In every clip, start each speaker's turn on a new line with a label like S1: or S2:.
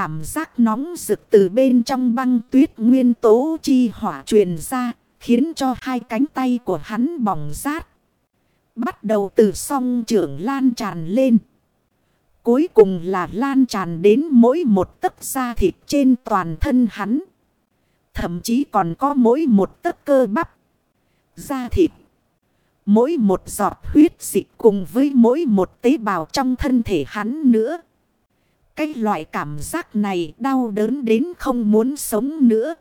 S1: cảm giác nóng rực từ bên trong băng tuyết nguyên tố chi hỏa truyền ra, khiến cho hai cánh tay của hắn bỏng rát. Bắt đầu từ song trưởng lan tràn lên. Cuối cùng là lan tràn đến mỗi một tấc da thịt trên toàn thân hắn. Thậm chí còn có mỗi một tấc cơ bắp. Da thịt. Mỗi một giọt huyết dịch cùng với mỗi một tế bào trong thân thể hắn nữa. Cái loại cảm giác này đau đớn đến không muốn sống nữa.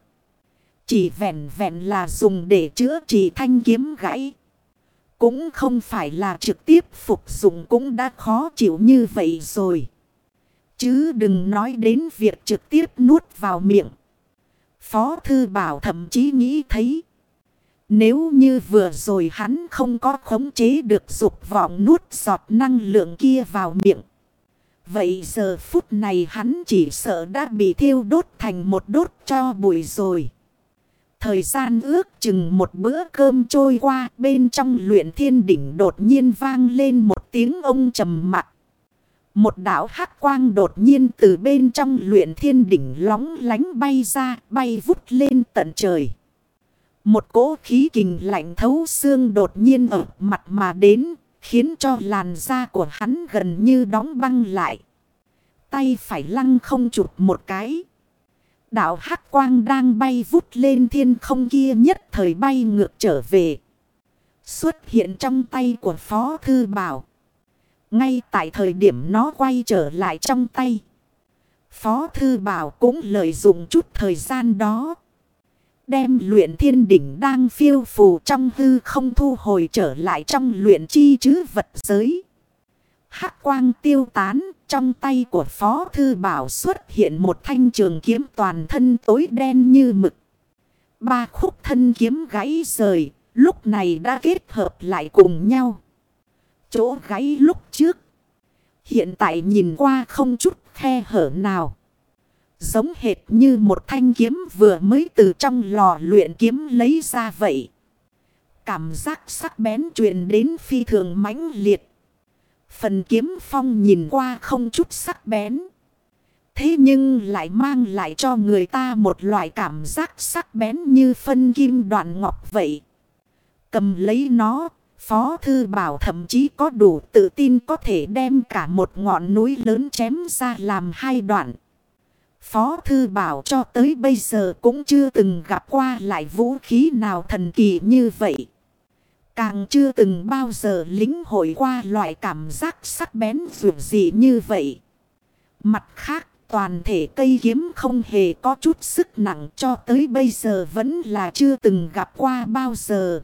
S1: Chỉ vẹn vẹn là dùng để chữa trị thanh kiếm gãy. Cũng không phải là trực tiếp phục dụng cũng đã khó chịu như vậy rồi. Chứ đừng nói đến việc trực tiếp nuốt vào miệng. Phó Thư Bảo thậm chí nghĩ thấy. Nếu như vừa rồi hắn không có khống chế được dục vọng nuốt giọt năng lượng kia vào miệng. Vậy giờ phút này hắn chỉ sợ đã bị thiêu đốt thành một đốt cho bụi rồi. Thời gian ước chừng một bữa cơm trôi qua, bên trong luyện thiên đỉnh đột nhiên vang lên một tiếng ông trầm mặt. Một đảo hắc quang đột nhiên từ bên trong luyện thiên đỉnh lóng lánh bay ra, bay vút lên tận trời. Một cỗ khí kình lạnh thấu xương đột nhiên ở mặt mà đến khiến cho làn da của hắn gần như đóng băng lại. Tay phải lăng không chụp một cái. Đạo hắc quang đang bay vút lên thiên không kia nhất thời bay ngược trở về. Xuất hiện trong tay của Phó Thư Bảo. Ngay tại thời điểm nó quay trở lại trong tay. Phó Thư Bảo cũng lợi dụng chút thời gian đó. Đem luyện thiên đỉnh đang phiêu phù trong hư không thu hồi trở lại trong luyện chi chứ vật giới. Hắc quang tiêu tán, trong tay của Phó Thư Bảo xuất hiện một thanh trường kiếm toàn thân tối đen như mực. Ba khúc thân kiếm gãy rời, lúc này đã kết hợp lại cùng nhau. Chỗ gãy lúc trước, hiện tại nhìn qua không chút khe hở nào. Giống hệt như một thanh kiếm vừa mới từ trong lò luyện kiếm lấy ra vậy. Cảm giác sắc bén truyền đến phi thường mãnh liệt. Phần kiếm phong nhìn qua không chút sắc bén. Thế nhưng lại mang lại cho người ta một loại cảm giác sắc bén như phân kim đoạn ngọc vậy. Cầm lấy nó, Phó Thư Bảo thậm chí có đủ tự tin có thể đem cả một ngọn núi lớn chém ra làm hai đoạn. Phó Thư Bảo cho tới bây giờ cũng chưa từng gặp qua lại vũ khí nào thần kỳ như vậy. Càng chưa từng bao giờ lính hội qua loại cảm giác sắc bén dù gì như vậy. Mặt khác, toàn thể cây kiếm không hề có chút sức nặng cho tới bây giờ vẫn là chưa từng gặp qua bao giờ.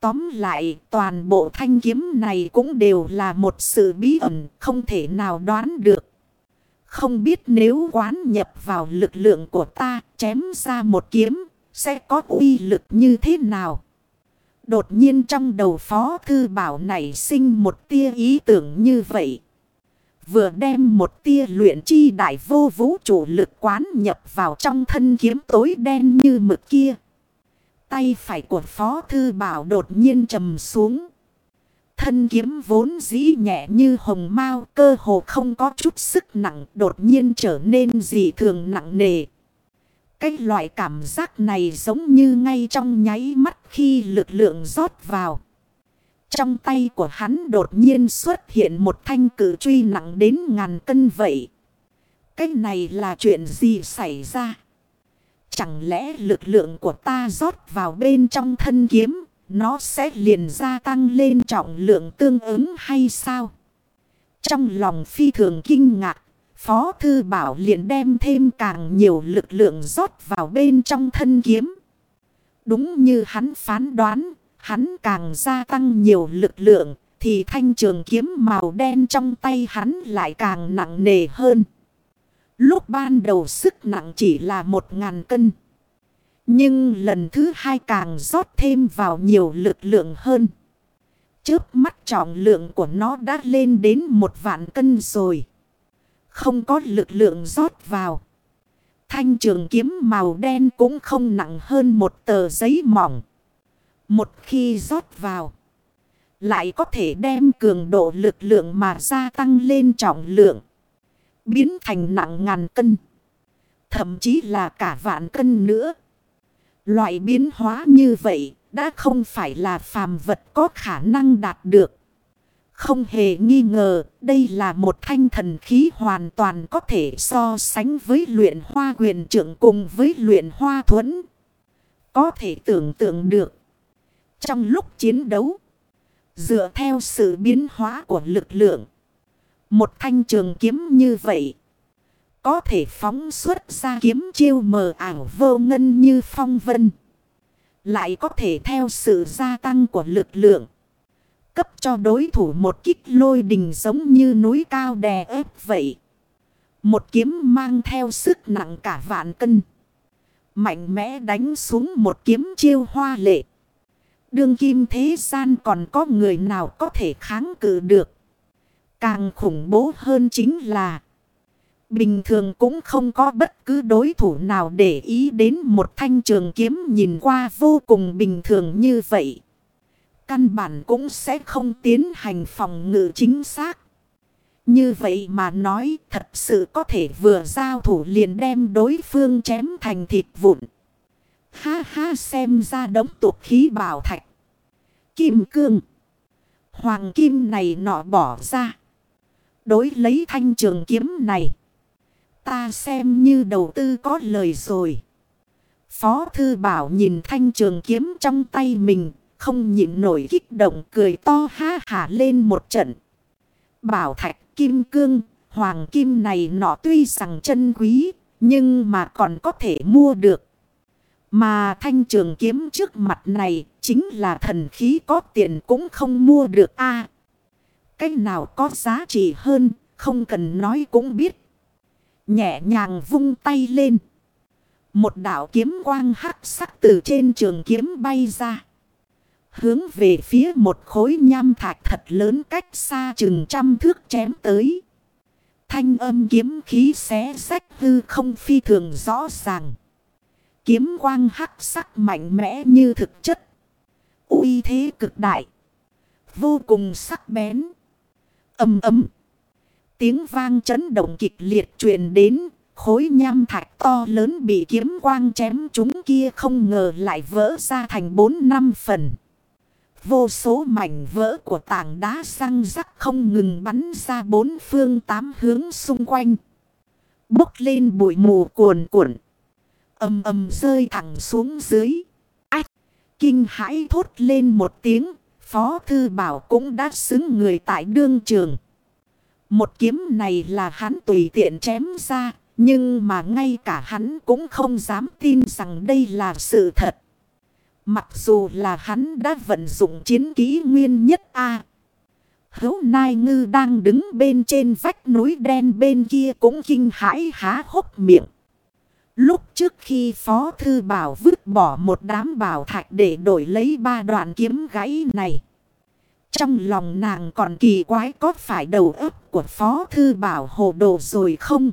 S1: Tóm lại, toàn bộ thanh kiếm này cũng đều là một sự bí ẩn không thể nào đoán được. Không biết nếu quán nhập vào lực lượng của ta chém ra một kiếm, sẽ có uy lực như thế nào? Đột nhiên trong đầu Phó Thư Bảo này sinh một tia ý tưởng như vậy. Vừa đem một tia luyện chi đại vô vũ trụ lực quán nhập vào trong thân kiếm tối đen như mực kia. Tay phải của Phó Thư Bảo đột nhiên trầm xuống. Thân kiếm vốn dĩ nhẹ như hồng mao cơ hồ không có chút sức nặng đột nhiên trở nên dị thường nặng nề. Cái loại cảm giác này giống như ngay trong nháy mắt khi lực lượng rót vào. Trong tay của hắn đột nhiên xuất hiện một thanh cử truy nặng đến ngàn cân vậy. Cái này là chuyện gì xảy ra? Chẳng lẽ lực lượng của ta rót vào bên trong thân kiếm, nó sẽ liền gia tăng lên trọng lượng tương ứng hay sao? Trong lòng phi thường kinh ngạc, Phó Thư Bảo liền đem thêm càng nhiều lực lượng rót vào bên trong thân kiếm. Đúng như hắn phán đoán, hắn càng gia tăng nhiều lực lượng, thì thanh trường kiếm màu đen trong tay hắn lại càng nặng nề hơn. Lúc ban đầu sức nặng chỉ là một ngàn cân. Nhưng lần thứ hai càng rót thêm vào nhiều lực lượng hơn. Trước mắt trọng lượng của nó đã lên đến một vạn cân rồi. Không có lực lượng rót vào. Thanh trường kiếm màu đen cũng không nặng hơn một tờ giấy mỏng. Một khi rót vào. Lại có thể đem cường độ lực lượng mà gia tăng lên trọng lượng. Biến thành nặng ngàn cân. Thậm chí là cả vạn cân nữa. Loại biến hóa như vậy đã không phải là phàm vật có khả năng đạt được. Không hề nghi ngờ, đây là một thanh thần khí hoàn toàn có thể so sánh với luyện hoa quyền trưởng cùng với luyện hoa thuẫn. Có thể tưởng tượng được. Trong lúc chiến đấu, dựa theo sự biến hóa của lực lượng, một thanh trường kiếm như vậy, có thể phóng xuất ra kiếm chiêu mờ ảo vô ngân như phong vân. Lại có thể theo sự gia tăng của lực lượng cấp cho đối thủ một kích lôi đình giống như núi cao đè ép vậy. Một kiếm mang theo sức nặng cả vạn cân. Mạnh mẽ đánh xuống một kiếm chiêu hoa lệ. Đương kim thế gian còn có người nào có thể kháng cự được. Càng khủng bố hơn chính là. Bình thường cũng không có bất cứ đối thủ nào để ý đến một thanh trường kiếm nhìn qua vô cùng bình thường như vậy căn bản cũng sẽ không tiến hành phòng ngự chính xác. Như vậy mà nói, thật sự có thể vừa giao thủ liền đem đối phương chém thành thịt vụn. Ha ha, xem ra đống tục khí bảo thạch. Kim cương. Hoàng kim này nọ bỏ ra. Đối lấy thanh trường kiếm này. Ta xem như đầu tư có lời rồi. Phó thư bảo nhìn thanh trường kiếm trong tay mình không nhịn nổi kích động cười to ha hả lên một trận. Bảo thạch kim cương, hoàng kim này nọ tuy rằng chân quý, nhưng mà còn có thể mua được. Mà thanh trường kiếm trước mặt này chính là thần khí có tiền cũng không mua được a à, Cái nào có giá trị hơn, không cần nói cũng biết. Nhẹ nhàng vung tay lên. Một đạo kiếm quang hắc sắc từ trên trường kiếm bay ra. Hướng về phía một khối nham thạch thật lớn cách xa chừng trăm thước chém tới. Thanh âm kiếm khí xé sách hư không phi thường rõ ràng. Kiếm quang hắc sắc mạnh mẽ như thực chất. uy thế cực đại. Vô cùng sắc bén. Âm ấm. Tiếng vang chấn động kịch liệt truyền đến. Khối nham thạch to lớn bị kiếm quang chém chúng kia không ngờ lại vỡ ra thành bốn năm phần. Vô số mảnh vỡ của tảng đá răng rắc không ngừng bắn ra bốn phương tám hướng xung quanh. Bốc lên bụi mù cuồn cuộn. Âm âm rơi thẳng xuống dưới. Ách! Kinh hãi thốt lên một tiếng. Phó thư bảo cũng đã xứng người tại đương trường. Một kiếm này là hắn tùy tiện chém ra. Nhưng mà ngay cả hắn cũng không dám tin rằng đây là sự thật. Mặc dù là hắn đã vận dụng chiến kỹ nguyên nhất A. Hấu Nai Ngư đang đứng bên trên vách núi đen bên kia cũng kinh hãi há hốc miệng. Lúc trước khi Phó Thư Bảo vứt bỏ một đám bảo thạch để đổi lấy ba đoạn kiếm gãy này. Trong lòng nàng còn kỳ quái có phải đầu ấp của Phó Thư Bảo hồ đồ rồi không?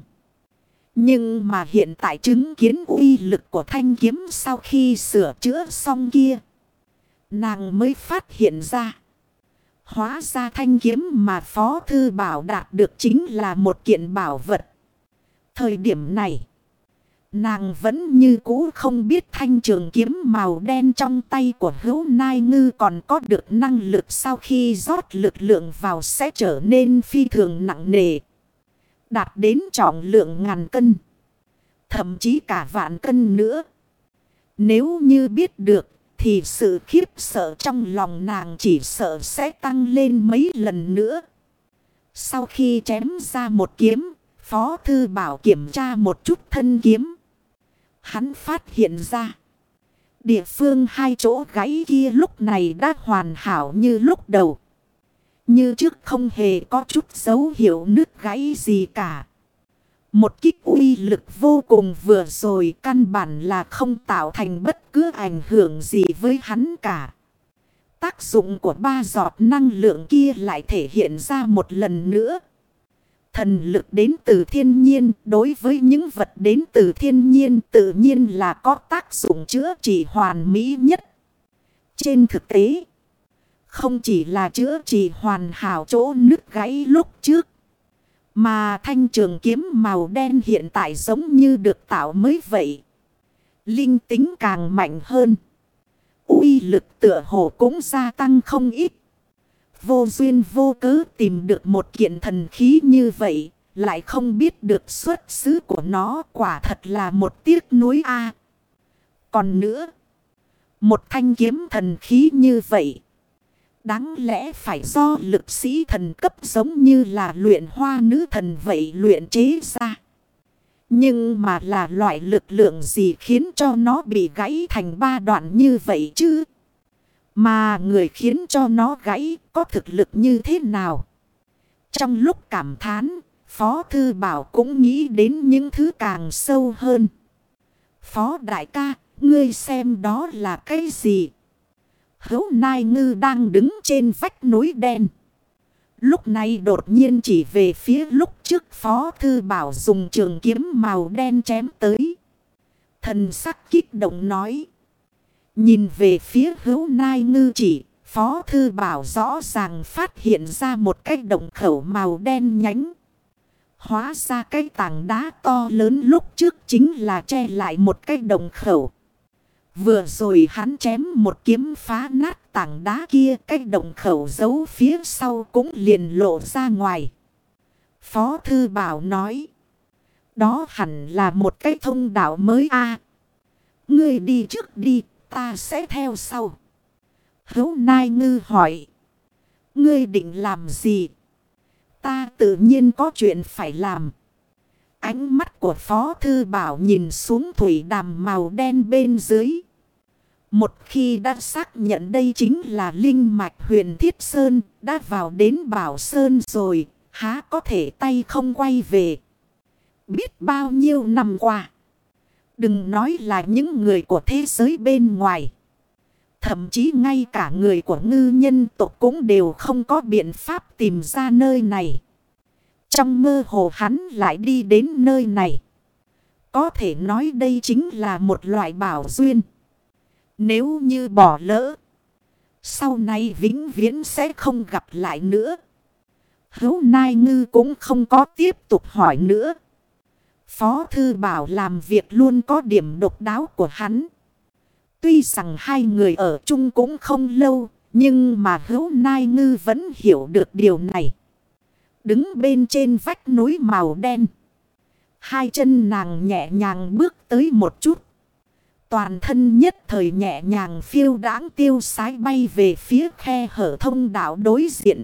S1: Nhưng mà hiện tại chứng kiến uy lực của thanh kiếm sau khi sửa chữa xong kia. Nàng mới phát hiện ra. Hóa ra thanh kiếm mà Phó Thư Bảo đạt được chính là một kiện bảo vật. Thời điểm này, nàng vẫn như cũ không biết thanh trường kiếm màu đen trong tay của hữu nai ngư còn có được năng lực sau khi rót lực lượng vào sẽ trở nên phi thường nặng nề đạt đến trọng lượng ngàn cân. Thậm chí cả vạn cân nữa. Nếu như biết được thì sự khiếp sợ trong lòng nàng chỉ sợ sẽ tăng lên mấy lần nữa. Sau khi chém ra một kiếm, Phó Thư Bảo kiểm tra một chút thân kiếm. Hắn phát hiện ra. Địa phương hai chỗ gáy kia lúc này đã hoàn hảo như lúc đầu. Như trước không hề có chút dấu hiệu nứt gãy gì cả. Một kích uy lực vô cùng vừa rồi căn bản là không tạo thành bất cứ ảnh hưởng gì với hắn cả. Tác dụng của ba giọt năng lượng kia lại thể hiện ra một lần nữa. Thần lực đến từ thiên nhiên đối với những vật đến từ thiên nhiên tự nhiên là có tác dụng chữa trị hoàn mỹ nhất. Trên thực tế, không chỉ là chữa trị hoàn hảo chỗ nứt gãy lúc trước. Mà thanh trường kiếm màu đen hiện tại giống như được tạo mới vậy. Linh tính càng mạnh hơn. uy lực tựa hồ cũng gia tăng không ít. Vô duyên vô cớ tìm được một kiện thần khí như vậy. Lại không biết được xuất xứ của nó quả thật là một tiếc nuối A. Còn nữa. Một thanh kiếm thần khí như vậy. Đáng lẽ phải do lực sĩ thần cấp giống như là luyện hoa nữ thần vậy luyện chế ra. Nhưng mà là loại lực lượng gì khiến cho nó bị gãy thành ba đoạn như vậy chứ? Mà người khiến cho nó gãy có thực lực như thế nào? Trong lúc cảm thán, Phó Thư Bảo cũng nghĩ đến những thứ càng sâu hơn. Phó Đại ca, ngươi xem đó là cái gì? Hấu Nai Ngư đang đứng trên vách núi đen. Lúc này đột nhiên chỉ về phía lúc trước Phó Thư Bảo dùng trường kiếm màu đen chém tới. Thần sắc kích động nói. Nhìn về phía hữu nai ngư chỉ, Phó Thư Bảo rõ ràng phát hiện ra một cái động khẩu màu đen nhánh. Hóa ra cái tảng đá to lớn lúc trước chính là che lại một cái động khẩu. Vừa rồi hắn chém một kiếm phá nát tảng đá kia cái động khẩu giấu phía sau cũng liền lộ ra ngoài. Phó Thư Bảo nói. Đó hẳn là một cái thông đạo mới a Ngươi đi trước đi, ta sẽ theo sau. Hấu Nai Ngư hỏi. Ngươi định làm gì? Ta tự nhiên có chuyện phải làm. Ánh mắt của Phó Thư Bảo nhìn xuống thủy đàm màu đen bên dưới. Một khi đã xác nhận đây chính là linh mạch huyền Thiết Sơn, đã vào đến Bảo Sơn rồi, há có thể tay không quay về. Biết bao nhiêu năm qua. Đừng nói là những người của thế giới bên ngoài. Thậm chí ngay cả người của ngư nhân tộc cũng đều không có biện pháp tìm ra nơi này. Trong mơ hồ hắn lại đi đến nơi này. Có thể nói đây chính là một loại bảo duyên. Nếu như bỏ lỡ. Sau này vĩnh viễn sẽ không gặp lại nữa. Hấu Nai Ngư cũng không có tiếp tục hỏi nữa. Phó Thư Bảo làm việc luôn có điểm độc đáo của hắn. Tuy rằng hai người ở chung cũng không lâu, nhưng mà hữu Nai Ngư vẫn hiểu được điều này. Đứng bên trên vách núi màu đen. Hai chân nàng nhẹ nhàng bước tới một chút. Toàn thân nhất thời nhẹ nhàng phiêu đáng tiêu sái bay về phía khe hở thông đạo đối diện.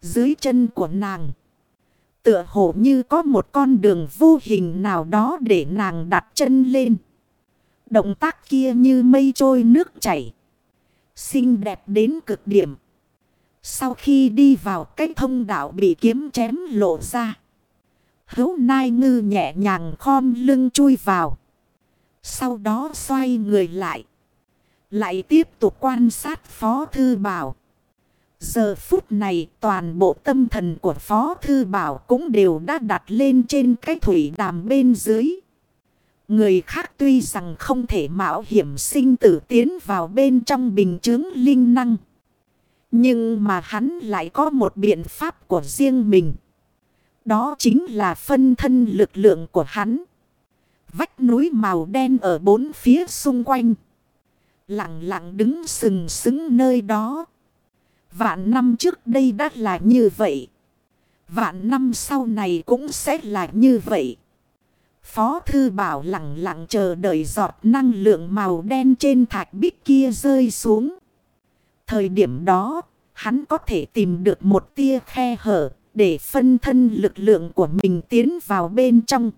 S1: Dưới chân của nàng. Tựa hồ như có một con đường vô hình nào đó để nàng đặt chân lên. Động tác kia như mây trôi nước chảy. Xinh đẹp đến cực điểm. Sau khi đi vào cái thông đạo bị kiếm chém lộ ra. Hấu nai ngư nhẹ nhàng khom lưng chui vào. Sau đó xoay người lại. Lại tiếp tục quan sát Phó Thư Bảo. Giờ phút này toàn bộ tâm thần của Phó Thư Bảo cũng đều đã đặt lên trên cái thủy đàm bên dưới. Người khác tuy rằng không thể mạo hiểm sinh tử tiến vào bên trong bình chứng linh năng. Nhưng mà hắn lại có một biện pháp của riêng mình. Đó chính là phân thân lực lượng của hắn. Vách núi màu đen ở bốn phía xung quanh. Lặng lặng đứng sừng sững nơi đó. Vạn năm trước đây đã là như vậy. Vạn năm sau này cũng sẽ là như vậy. Phó thư bảo lặng lặng chờ đợi giọt năng lượng màu đen trên thạch bích kia rơi xuống. Thời điểm đó, hắn có thể tìm được một tia khe hở để phân thân lực lượng của mình tiến vào bên trong.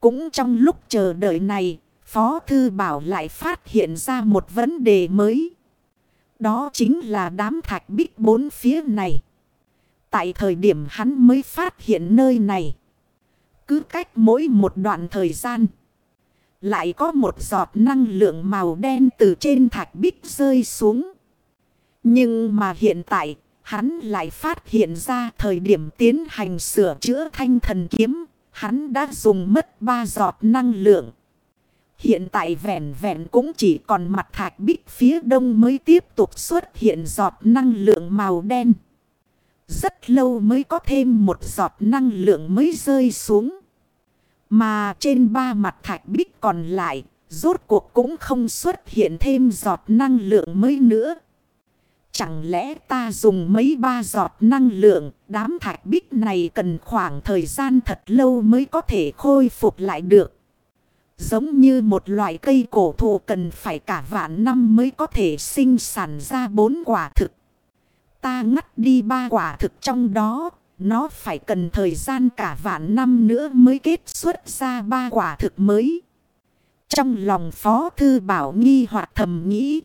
S1: Cũng trong lúc chờ đợi này, Phó Thư Bảo lại phát hiện ra một vấn đề mới. Đó chính là đám thạch bích bốn phía này. Tại thời điểm hắn mới phát hiện nơi này. Cứ cách mỗi một đoạn thời gian. Lại có một giọt năng lượng màu đen từ trên thạch bích rơi xuống. Nhưng mà hiện tại, hắn lại phát hiện ra thời điểm tiến hành sửa chữa thanh thần kiếm. Hắn đã dùng mất ba giọt năng lượng. Hiện tại vẹn vẹn cũng chỉ còn mặt thạch bích phía đông mới tiếp tục xuất hiện giọt năng lượng màu đen. Rất lâu mới có thêm một giọt năng lượng mới rơi xuống. Mà trên ba mặt thạch bích còn lại, rốt cuộc cũng không xuất hiện thêm giọt năng lượng mới nữa. Chẳng lẽ ta dùng mấy ba giọt năng lượng, đám thạch bích này cần khoảng thời gian thật lâu mới có thể khôi phục lại được. Giống như một loại cây cổ thụ cần phải cả vạn năm mới có thể sinh sản ra bốn quả thực. Ta ngắt đi ba quả thực trong đó, nó phải cần thời gian cả vạn năm nữa mới kết xuất ra ba quả thực mới. Trong lòng Phó Thư Bảo nghi hoặc thầm nghĩ.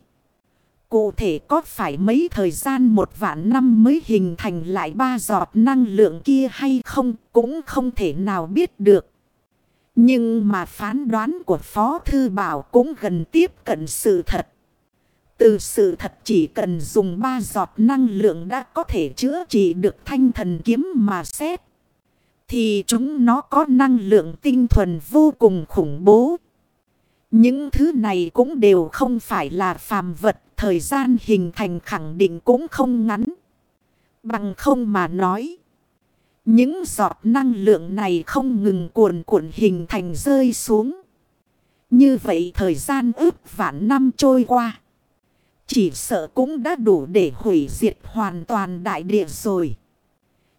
S1: Cụ thể có phải mấy thời gian một vạn năm mới hình thành lại ba giọt năng lượng kia hay không cũng không thể nào biết được. Nhưng mà phán đoán của Phó Thư Bảo cũng gần tiếp cận sự thật. Từ sự thật chỉ cần dùng ba giọt năng lượng đã có thể chữa trị được thanh thần kiếm mà xét. Thì chúng nó có năng lượng tinh thuần vô cùng khủng bố. Những thứ này cũng đều không phải là phàm vật. Thời gian hình thành khẳng định cũng không ngắn. Bằng không mà nói. Những giọt năng lượng này không ngừng cuồn cuộn hình thành rơi xuống. Như vậy thời gian ước vạn năm trôi qua. Chỉ sợ cũng đã đủ để hủy diệt hoàn toàn đại địa rồi.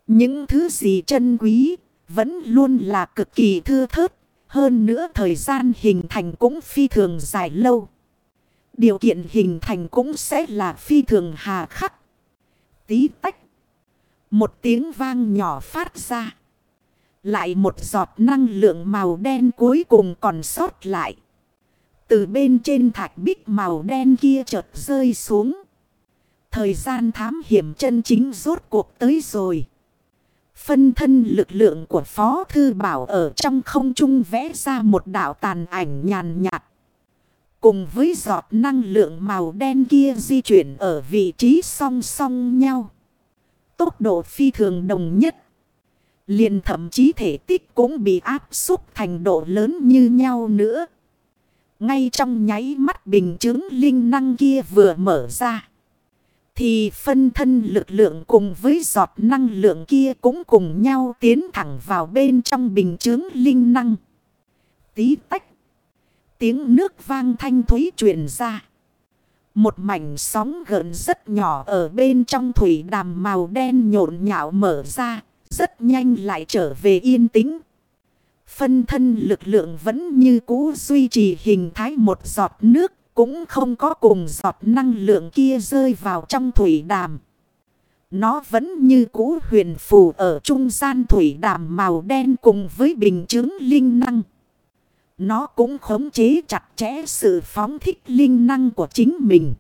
S1: Những thứ gì chân quý vẫn luôn là cực kỳ thưa thớt. Hơn nữa thời gian hình thành cũng phi thường dài lâu. Điều kiện hình thành cũng sẽ là phi thường hà khắc. Tí tách. Một tiếng vang nhỏ phát ra. Lại một giọt năng lượng màu đen cuối cùng còn sót lại. Từ bên trên thạch bích màu đen kia chợt rơi xuống. Thời gian thám hiểm chân chính rốt cuộc tới rồi. Phân thân lực lượng của Phó Thư Bảo ở trong không trung vẽ ra một đảo tàn ảnh nhàn nhạt. Cùng với giọt năng lượng màu đen kia di chuyển ở vị trí song song nhau. Tốc độ phi thường đồng nhất. liền thậm chí thể tích cũng bị áp xúc thành độ lớn như nhau nữa. Ngay trong nháy mắt bình chứng linh năng kia vừa mở ra. Thì phân thân lực lượng cùng với giọt năng lượng kia cũng cùng nhau tiến thẳng vào bên trong bình chứng linh năng. Tí tách. Tiếng nước vang thanh thúy truyền ra. Một mảnh sóng gợn rất nhỏ ở bên trong thủy đàm màu đen nhộn nhạo mở ra. Rất nhanh lại trở về yên tĩnh. Phân thân lực lượng vẫn như cũ duy trì hình thái một giọt nước. Cũng không có cùng giọt năng lượng kia rơi vào trong thủy đàm. Nó vẫn như cũ huyền phù ở trung gian thủy đàm màu đen cùng với bình chứng linh năng. Nó cũng khống chế chặt chẽ sự phóng thích linh năng của chính mình.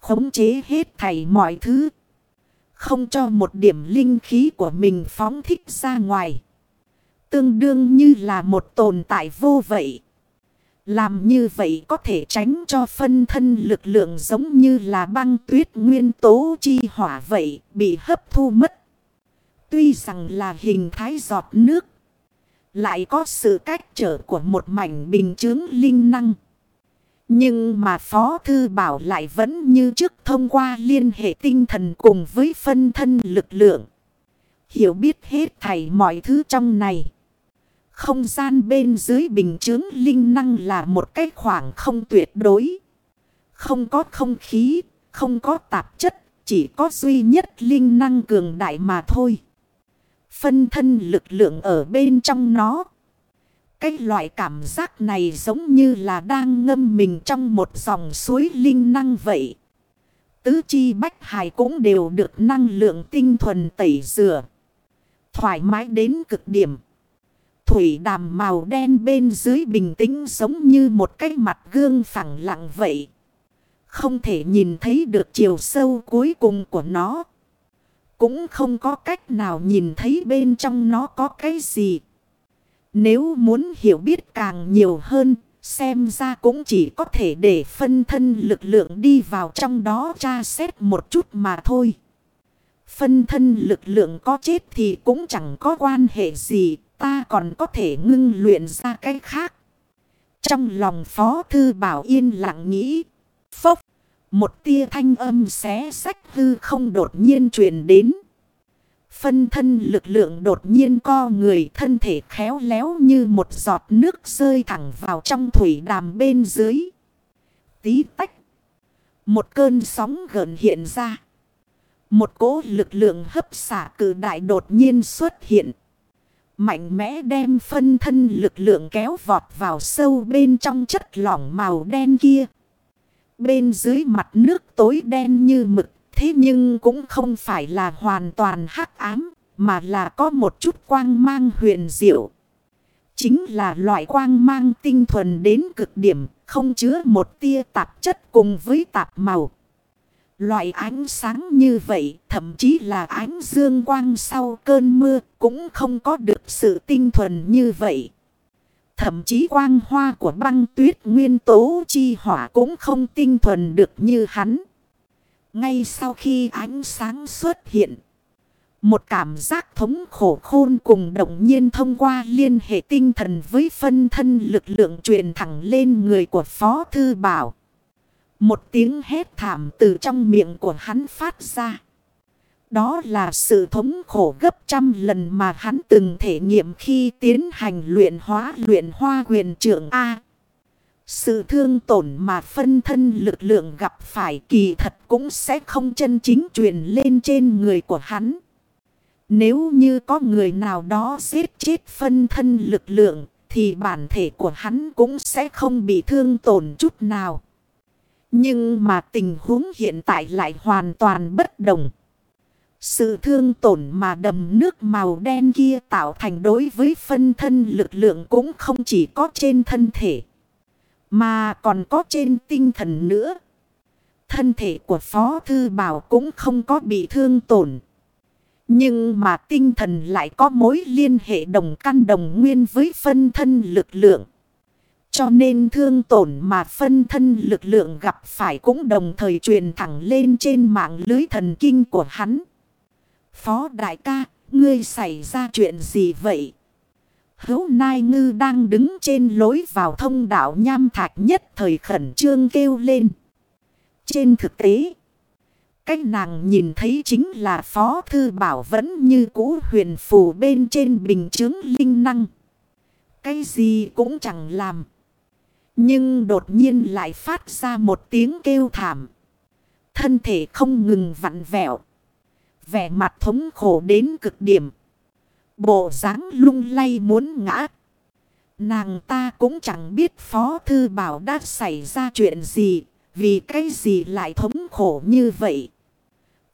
S1: Khống chế hết thảy mọi thứ. Không cho một điểm linh khí của mình phóng thích ra ngoài. Tương đương như là một tồn tại vô vậy. Làm như vậy có thể tránh cho phân thân lực lượng giống như là băng tuyết nguyên tố chi hỏa vậy bị hấp thu mất. Tuy rằng là hình thái giọt nước. Lại có sự cách trở của một mảnh bình chứng linh năng. Nhưng mà Phó Thư Bảo lại vẫn như trước thông qua liên hệ tinh thần cùng với phân thân lực lượng. Hiểu biết hết thảy mọi thứ trong này. Không gian bên dưới bình chứng linh năng là một cái khoảng không tuyệt đối. Không có không khí, không có tạp chất, chỉ có duy nhất linh năng cường đại mà thôi. Phân thân lực lượng ở bên trong nó. Cái loại cảm giác này giống như là đang ngâm mình trong một dòng suối linh năng vậy. Tứ chi bách hài cũng đều được năng lượng tinh thuần tẩy rửa. Thoải mái đến cực điểm. Thủy đàm màu đen bên dưới bình tĩnh giống như một cái mặt gương phẳng lặng vậy. Không thể nhìn thấy được chiều sâu cuối cùng của nó. Cũng không có cách nào nhìn thấy bên trong nó có cái gì. Nếu muốn hiểu biết càng nhiều hơn, xem ra cũng chỉ có thể để phân thân lực lượng đi vào trong đó tra xét một chút mà thôi. Phân thân lực lượng có chết thì cũng chẳng có quan hệ gì, ta còn có thể ngưng luyện ra cái khác. Trong lòng Phó Thư Bảo yên lặng nghĩ, phốc, một tia thanh âm xé sách hư không đột nhiên truyền đến. Phân thân lực lượng đột nhiên co người, thân thể khéo léo như một giọt nước rơi thẳng vào trong thủy đàm bên dưới. Tí tách. Một cơn sóng gần hiện ra. Một cỗ lực lượng hấp xả cử đại đột nhiên xuất hiện. Mạnh mẽ đem phân thân lực lượng kéo vọt vào sâu bên trong chất lỏng màu đen kia. Bên dưới mặt nước tối đen như mực. Thế nhưng cũng không phải là hoàn toàn hắc ám. Mà là có một chút quang mang huyền diệu. Chính là loại quang mang tinh thuần đến cực điểm. Không chứa một tia tạp chất cùng với tạp màu. Loại ánh sáng như vậy, thậm chí là ánh dương quang sau cơn mưa, cũng không có được sự tinh thuần như vậy. Thậm chí quang hoa của băng tuyết nguyên tố chi hỏa cũng không tinh thuần được như hắn. Ngay sau khi ánh sáng xuất hiện, một cảm giác thống khổ khôn cùng động nhiên thông qua liên hệ tinh thần với phân thân lực lượng truyền thẳng lên người của Phó Thư Bảo. Một tiếng hét thảm từ trong miệng của hắn phát ra. Đó là sự thống khổ gấp trăm lần mà hắn từng thể nghiệm khi tiến hành luyện hóa luyện hoa quyền trưởng A. Sự thương tổn mà phân thân lực lượng gặp phải kỳ thật cũng sẽ không chân chính truyền lên trên người của hắn. Nếu như có người nào đó giết chết phân thân lực lượng, thì bản thể của hắn cũng sẽ không bị thương tổn chút nào. Nhưng mà tình huống hiện tại lại hoàn toàn bất đồng. Sự thương tổn mà đầm nước màu đen kia tạo thành đối với phân thân lực lượng cũng không chỉ có trên thân thể. Mà còn có trên tinh thần nữa. Thân thể của Phó Thư Bảo cũng không có bị thương tổn. Nhưng mà tinh thần lại có mối liên hệ đồng căn đồng nguyên với phân thân lực lượng. Cho nên thương tổn mà phân thân lực lượng gặp phải cũng đồng thời truyền thẳng lên trên mạng lưới thần kinh của hắn. Phó đại ca, ngươi xảy ra chuyện gì vậy? Hấu Nai Ngư đang đứng trên lối vào thông đạo nham thạch nhất thời khẩn trương kêu lên. Trên thực tế, cách nàng nhìn thấy chính là Phó Thư Bảo vẫn như cũ huyền phù bên trên bình chứng linh năng. Cái gì cũng chẳng làm. Nhưng đột nhiên lại phát ra một tiếng kêu thảm. Thân thể không ngừng vặn vẹo. Vẻ mặt thống khổ đến cực điểm. Bộ dáng lung lay muốn ngã. Nàng ta cũng chẳng biết Phó Thư Bảo đã xảy ra chuyện gì. Vì cái gì lại thống khổ như vậy.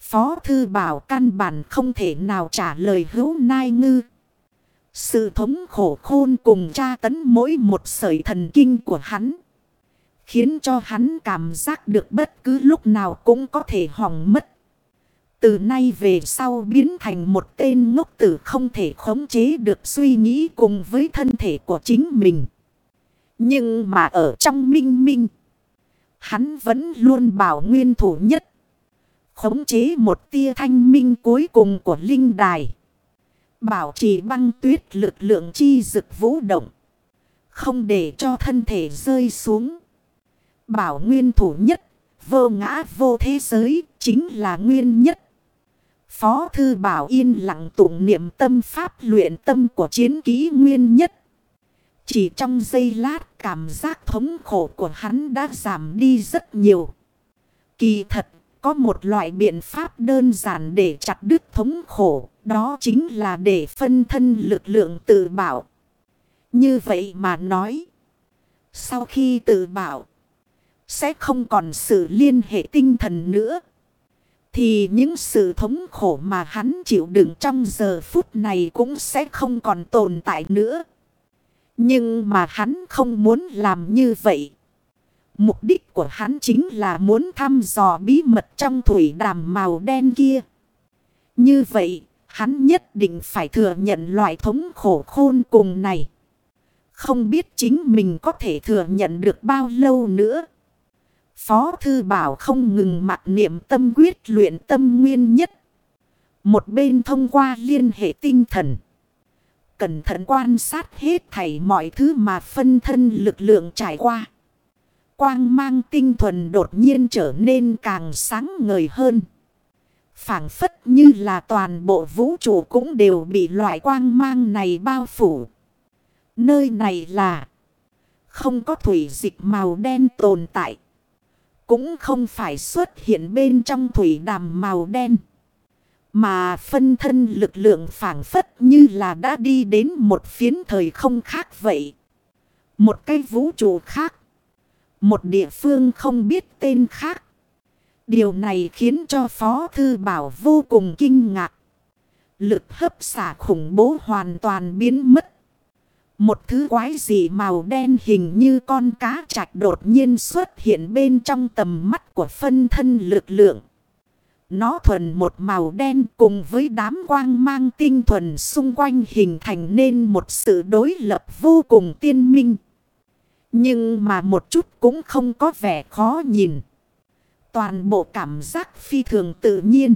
S1: Phó Thư Bảo căn bản không thể nào trả lời hữu nai ngư. Sự thống khổ khôn cùng tra tấn mỗi một sợi thần kinh của hắn. Khiến cho hắn cảm giác được bất cứ lúc nào cũng có thể hỏng mất. Từ nay về sau biến thành một tên ngốc tử không thể khống chế được suy nghĩ cùng với thân thể của chính mình. Nhưng mà ở trong minh minh, hắn vẫn luôn bảo nguyên thủ nhất. Khống chế một tia thanh minh cuối cùng của linh đài. Bảo trì băng tuyết lực lượng chi dực vũ động. Không để cho thân thể rơi xuống. Bảo nguyên thủ nhất, vô ngã vô thế giới, chính là nguyên nhất. Phó thư bảo yên lặng tụng niệm tâm pháp luyện tâm của chiến ký nguyên nhất. Chỉ trong giây lát, cảm giác thống khổ của hắn đã giảm đi rất nhiều. Kỳ thật, có một loại biện pháp đơn giản để chặt đứt thống khổ. Đó chính là để phân thân lực lượng tự bảo. Như vậy mà nói. Sau khi tự bảo. Sẽ không còn sự liên hệ tinh thần nữa. Thì những sự thống khổ mà hắn chịu đựng trong giờ phút này cũng sẽ không còn tồn tại nữa. Nhưng mà hắn không muốn làm như vậy. Mục đích của hắn chính là muốn thăm dò bí mật trong thủy đàm màu đen kia. Như vậy, hắn nhất định phải thừa nhận loại thống khổ khôn cùng này. Không biết chính mình có thể thừa nhận được bao lâu nữa. Phó Thư Bảo không ngừng mặc niệm tâm quyết luyện tâm nguyên nhất. Một bên thông qua liên hệ tinh thần. Cẩn thận quan sát hết thảy mọi thứ mà phân thân lực lượng trải qua. Quang mang tinh thuần đột nhiên trở nên càng sáng ngời hơn. phảng phất như là toàn bộ vũ trụ cũng đều bị loại quang mang này bao phủ. Nơi này là không có thủy dịch màu đen tồn tại. Cũng không phải xuất hiện bên trong thủy đàm màu đen. Mà phân thân lực lượng phảng phất như là đã đi đến một phiến thời không khác vậy. Một cái vũ trụ khác. Một địa phương không biết tên khác. Điều này khiến cho Phó Thư Bảo vô cùng kinh ngạc. Lực hấp xả khủng bố hoàn toàn biến mất. Một thứ quái dị màu đen hình như con cá chạch đột nhiên xuất hiện bên trong tầm mắt của phân thân lực lượng. Nó thuần một màu đen cùng với đám quang mang tinh thuần xung quanh hình thành nên một sự đối lập vô cùng tiên minh. Nhưng mà một chút cũng không có vẻ khó nhìn. Toàn bộ cảm giác phi thường tự nhiên.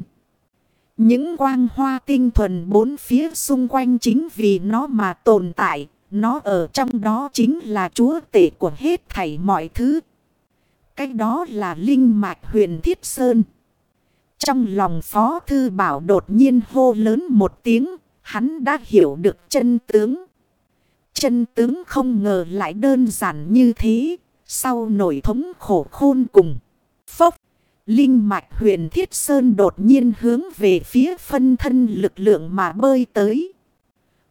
S1: Những quang hoa tinh thuần bốn phía xung quanh chính vì nó mà tồn tại. Nó ở trong đó chính là chúa tể của hết thảy mọi thứ. Cái đó là linh mạch huyền thiết sơn. Trong lòng phó thư bảo đột nhiên hô lớn một tiếng. Hắn đã hiểu được chân tướng. Chân tướng không ngờ lại đơn giản như thế. Sau nổi thống khổ khôn cùng. Phốc. Linh mạch huyền thiết sơn đột nhiên hướng về phía phân thân lực lượng mà bơi tới.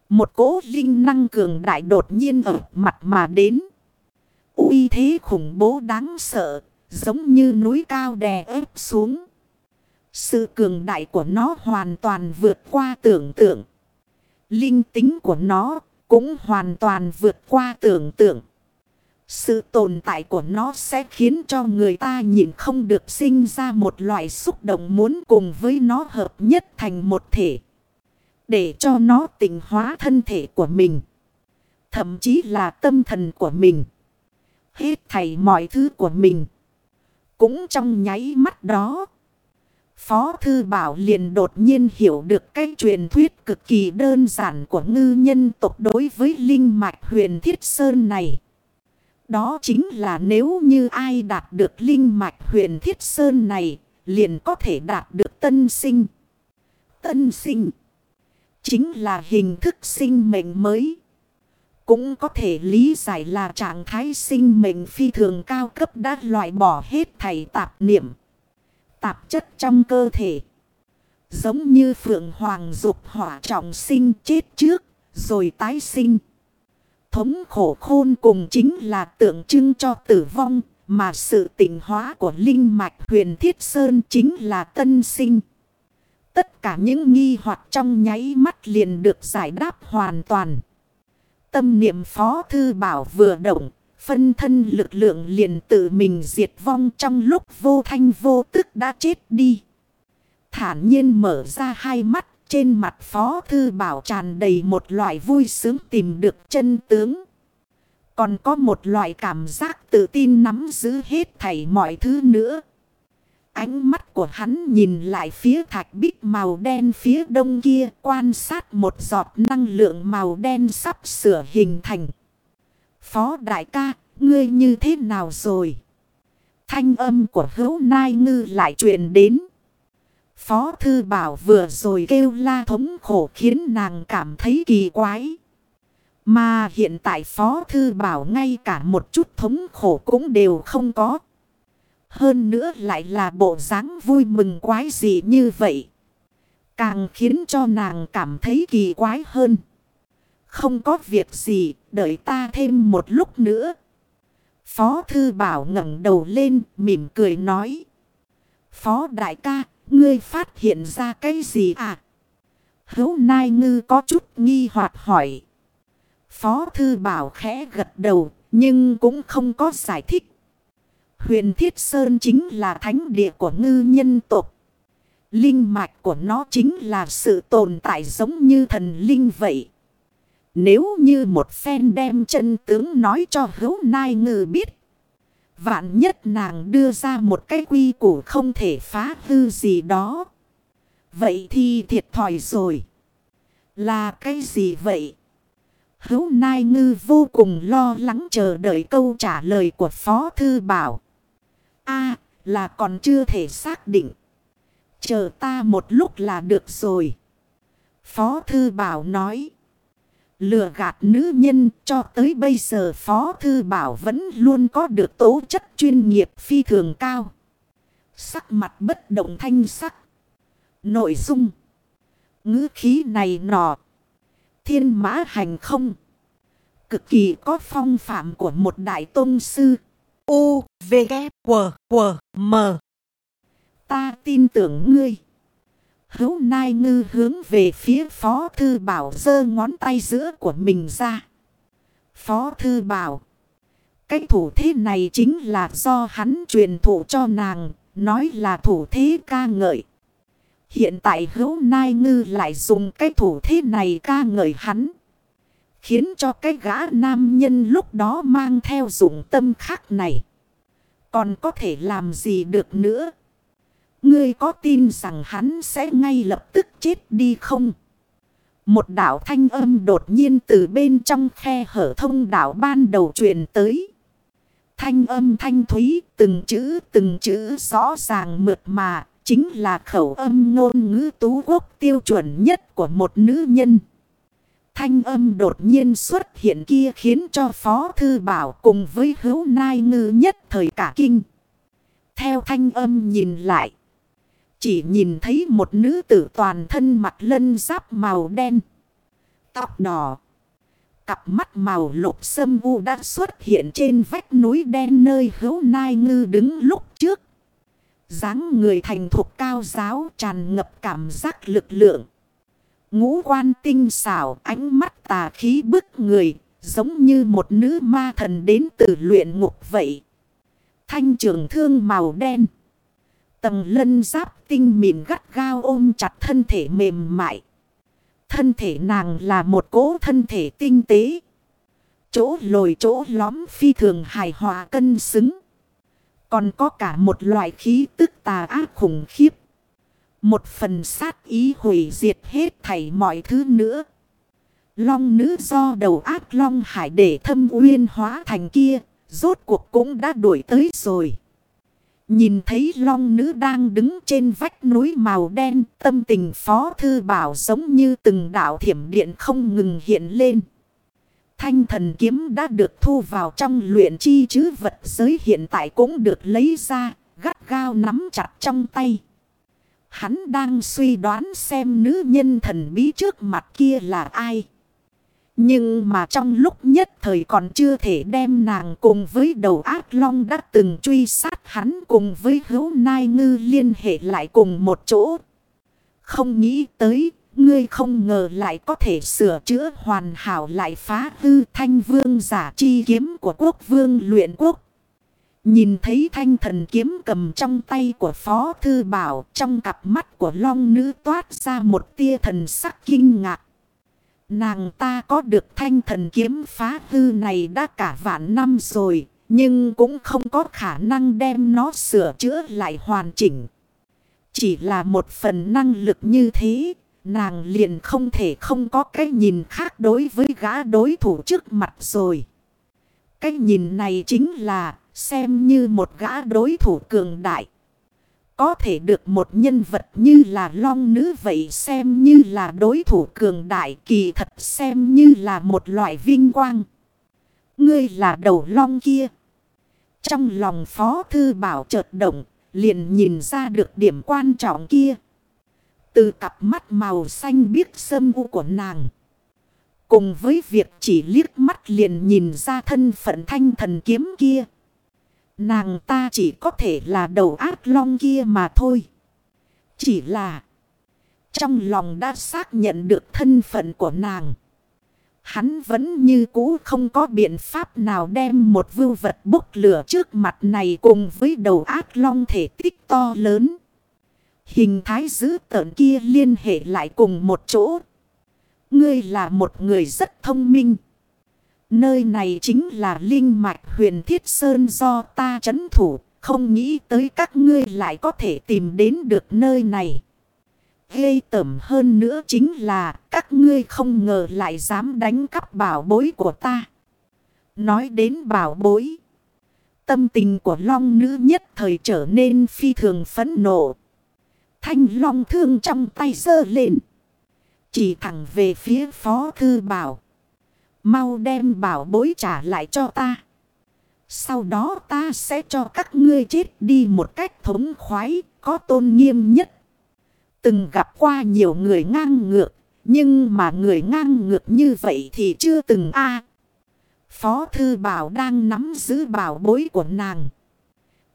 S1: Một cỗ linh năng cường đại đột nhiên ở mặt mà đến. uy thế khủng bố đáng sợ, giống như núi cao đè ép xuống. Sự cường đại của nó hoàn toàn vượt qua tưởng tượng. Linh tính của nó cũng hoàn toàn vượt qua tưởng tượng. Sự tồn tại của nó sẽ khiến cho người ta nhìn không được sinh ra một loại xúc động muốn cùng với nó hợp nhất thành một thể. Để cho nó tỉnh hóa thân thể của mình. Thậm chí là tâm thần của mình. Hết thảy mọi thứ của mình. Cũng trong nháy mắt đó. Phó Thư Bảo liền đột nhiên hiểu được cái truyền thuyết cực kỳ đơn giản của ngư nhân tộc đối với linh mạch huyền thiết sơn này. Đó chính là nếu như ai đạt được linh mạch huyền thiết sơn này, liền có thể đạt được tân sinh. Tân sinh chính là hình thức sinh mệnh mới. Cũng có thể lý giải là trạng thái sinh mệnh phi thường cao cấp đã loại bỏ hết thầy tạp niệm. Tạp chất trong cơ thể. Giống như phượng hoàng dục hỏa trọng sinh chết trước, rồi tái sinh. Thống khổ khôn cùng chính là tượng trưng cho tử vong, mà sự tỉnh hóa của linh mạch huyền thiết sơn chính là tân sinh. Tất cả những nghi hoặc trong nháy mắt liền được giải đáp hoàn toàn. Tâm niệm phó thư bảo vừa động, phân thân lực lượng liền tự mình diệt vong trong lúc vô thanh vô tức đã chết đi. Thản nhiên mở ra hai mắt, trên mặt phó thư bảo tràn đầy một loại vui sướng tìm được chân tướng. Còn có một loại cảm giác tự tin nắm giữ hết thảy mọi thứ nữa. Ánh mắt của hắn nhìn lại phía thạch bích màu đen phía đông kia quan sát một giọt năng lượng màu đen sắp sửa hình thành. Phó đại ca, ngươi như thế nào rồi? Thanh âm của hữu nai ngư lại truyền đến. Phó thư bảo vừa rồi kêu la thống khổ khiến nàng cảm thấy kỳ quái. Mà hiện tại phó thư bảo ngay cả một chút thống khổ cũng đều không có. Hơn nữa lại là bộ dáng vui mừng quái gì như vậy. Càng khiến cho nàng cảm thấy kỳ quái hơn. Không có việc gì, đợi ta thêm một lúc nữa. Phó thư bảo ngẩng đầu lên, mỉm cười nói. Phó đại ca, ngươi phát hiện ra cái gì à? Hấu Nai Ngư có chút nghi hoặc hỏi. Phó thư bảo khẽ gật đầu, nhưng cũng không có giải thích. Huyền Thiết Sơn chính là thánh địa của ngư nhân tộc. Linh mạch của nó chính là sự tồn tại giống như thần linh vậy. Nếu như một phen đem chân tướng nói cho hữu nai ngư biết. Vạn nhất nàng đưa ra một cái quy củ không thể phá hư gì đó. Vậy thì thiệt thòi rồi. Là cái gì vậy? Hữu Nai Ngư vô cùng lo lắng chờ đợi câu trả lời của Phó Thư Bảo a, là còn chưa thể xác định. Chờ ta một lúc là được rồi. Phó Thư Bảo nói. Lừa gạt nữ nhân, cho tới bây giờ Phó Thư Bảo vẫn luôn có được tố chất chuyên nghiệp phi thường cao. Sắc mặt bất động thanh sắc. Nội dung. ngữ khí này nọ. Thiên mã hành không. Cực kỳ có phong phạm của một đại tôn sư. U, V, K, W, W, M. Ta tin tưởng ngươi. Hữu Nai Ngư hướng về phía Phó Thư Bảo giơ ngón tay giữa của mình ra. Phó Thư Bảo. Cái thủ thế này chính là do hắn truyền thụ cho nàng, nói là thủ thế ca ngợi. Hiện tại hữu Nai Ngư lại dùng cái thủ thế này ca ngợi hắn. Khiến cho cái gã nam nhân lúc đó mang theo dụng tâm khác này. Còn có thể làm gì được nữa? Ngươi có tin rằng hắn sẽ ngay lập tức chết đi không? Một đảo thanh âm đột nhiên từ bên trong khe hở thông đảo ban đầu truyền tới. Thanh âm thanh thúy, từng chữ từng chữ rõ ràng mượt mà, chính là khẩu âm ngôn ngữ tú quốc tiêu chuẩn nhất của một nữ nhân. Thanh âm đột nhiên xuất hiện kia khiến cho Phó Thư Bảo cùng với hữu nai ngư nhất thời cả kinh. Theo thanh âm nhìn lại. Chỉ nhìn thấy một nữ tử toàn thân mặt lân giáp màu đen. Tóc đỏ. Cặp mắt màu lục sâm u đã xuất hiện trên vách núi đen nơi hữu nai ngư đứng lúc trước. dáng người thành thục cao giáo tràn ngập cảm giác lực lượng. Ngũ quan tinh xảo, ánh mắt tà khí bức người. Giống như một nữ ma thần đến từ luyện ngục vậy. Thanh trường thương màu đen. Tầng lân giáp tinh mịn gắt gao ôm chặt thân thể mềm mại. Thân thể nàng là một cố thân thể tinh tế. Chỗ lồi chỗ lõm phi thường hài hòa cân xứng. Còn có cả một loại khí tức tà ác khủng khiếp. Một phần sát ý hủy diệt hết thảy mọi thứ nữa. Long nữ do đầu ác long hải để thâm uyên hóa thành kia. Rốt cuộc cũng đã đuổi tới rồi. Nhìn thấy long nữ đang đứng trên vách núi màu đen, tâm tình phó thư bảo giống như từng đảo thiểm điện không ngừng hiện lên. Thanh thần kiếm đã được thu vào trong luyện chi chứ vật giới hiện tại cũng được lấy ra, gắt gao nắm chặt trong tay. Hắn đang suy đoán xem nữ nhân thần bí trước mặt kia là ai. Nhưng mà trong lúc nhất thời còn chưa thể đem nàng cùng với đầu ác long đã từng truy sát hắn cùng với hữu nai ngư liên hệ lại cùng một chỗ. Không nghĩ tới, ngươi không ngờ lại có thể sửa chữa hoàn hảo lại phá hư thanh vương giả chi kiếm của quốc vương luyện quốc. Nhìn thấy thanh thần kiếm cầm trong tay của Phó Thư Bảo, trong cặp mắt của long nữ toát ra một tia thần sắc kinh ngạc. Nàng ta có được thanh thần kiếm phá hư này đã cả vạn năm rồi. Nhưng cũng không có khả năng đem nó sửa chữa lại hoàn chỉnh. Chỉ là một phần năng lực như thế. Nàng liền không thể không có cái nhìn khác đối với gã đối thủ trước mặt rồi. Cái nhìn này chính là xem như một gã đối thủ cường đại. Có thể được một nhân vật như là long nữ vậy xem như là đối thủ cường đại kỳ thật xem như là một loại vinh quang. Ngươi là đầu long kia. Trong lòng phó thư bảo chợt động, liền nhìn ra được điểm quan trọng kia. Từ cặp mắt màu xanh biếc sâm u của nàng. Cùng với việc chỉ liếc mắt liền nhìn ra thân phận thanh thần kiếm kia. Nàng ta chỉ có thể là đầu ác long kia mà thôi. Chỉ là, trong lòng đã xác nhận được thân phận của nàng. Hắn vẫn như cũ không có biện pháp nào đem một vưu vật bốc lửa trước mặt này cùng với đầu ác long thể tích to lớn. Hình thái dữ tợn kia liên hệ lại cùng một chỗ. Ngươi là một người rất thông minh. Nơi này chính là linh mạch huyền thiết sơn do ta chấn thủ. Không nghĩ tới các ngươi lại có thể tìm đến được nơi này. gây tẩm hơn nữa chính là các ngươi không ngờ lại dám đánh cắp bảo bối của ta. Nói đến bảo bối. Tâm tình của long nữ nhất thời trở nên phi thường phẫn nộ. thanh long thương trong tay sơ lên. Chỉ thẳng về phía phó thư bảo. Mau đem bảo bối trả lại cho ta. Sau đó ta sẽ cho các ngươi chết đi một cách thống khoái, có tôn nghiêm nhất. Từng gặp qua nhiều người ngang ngược, nhưng mà người ngang ngược như vậy thì chưa từng a Phó Thư Bảo đang nắm giữ bảo bối của nàng.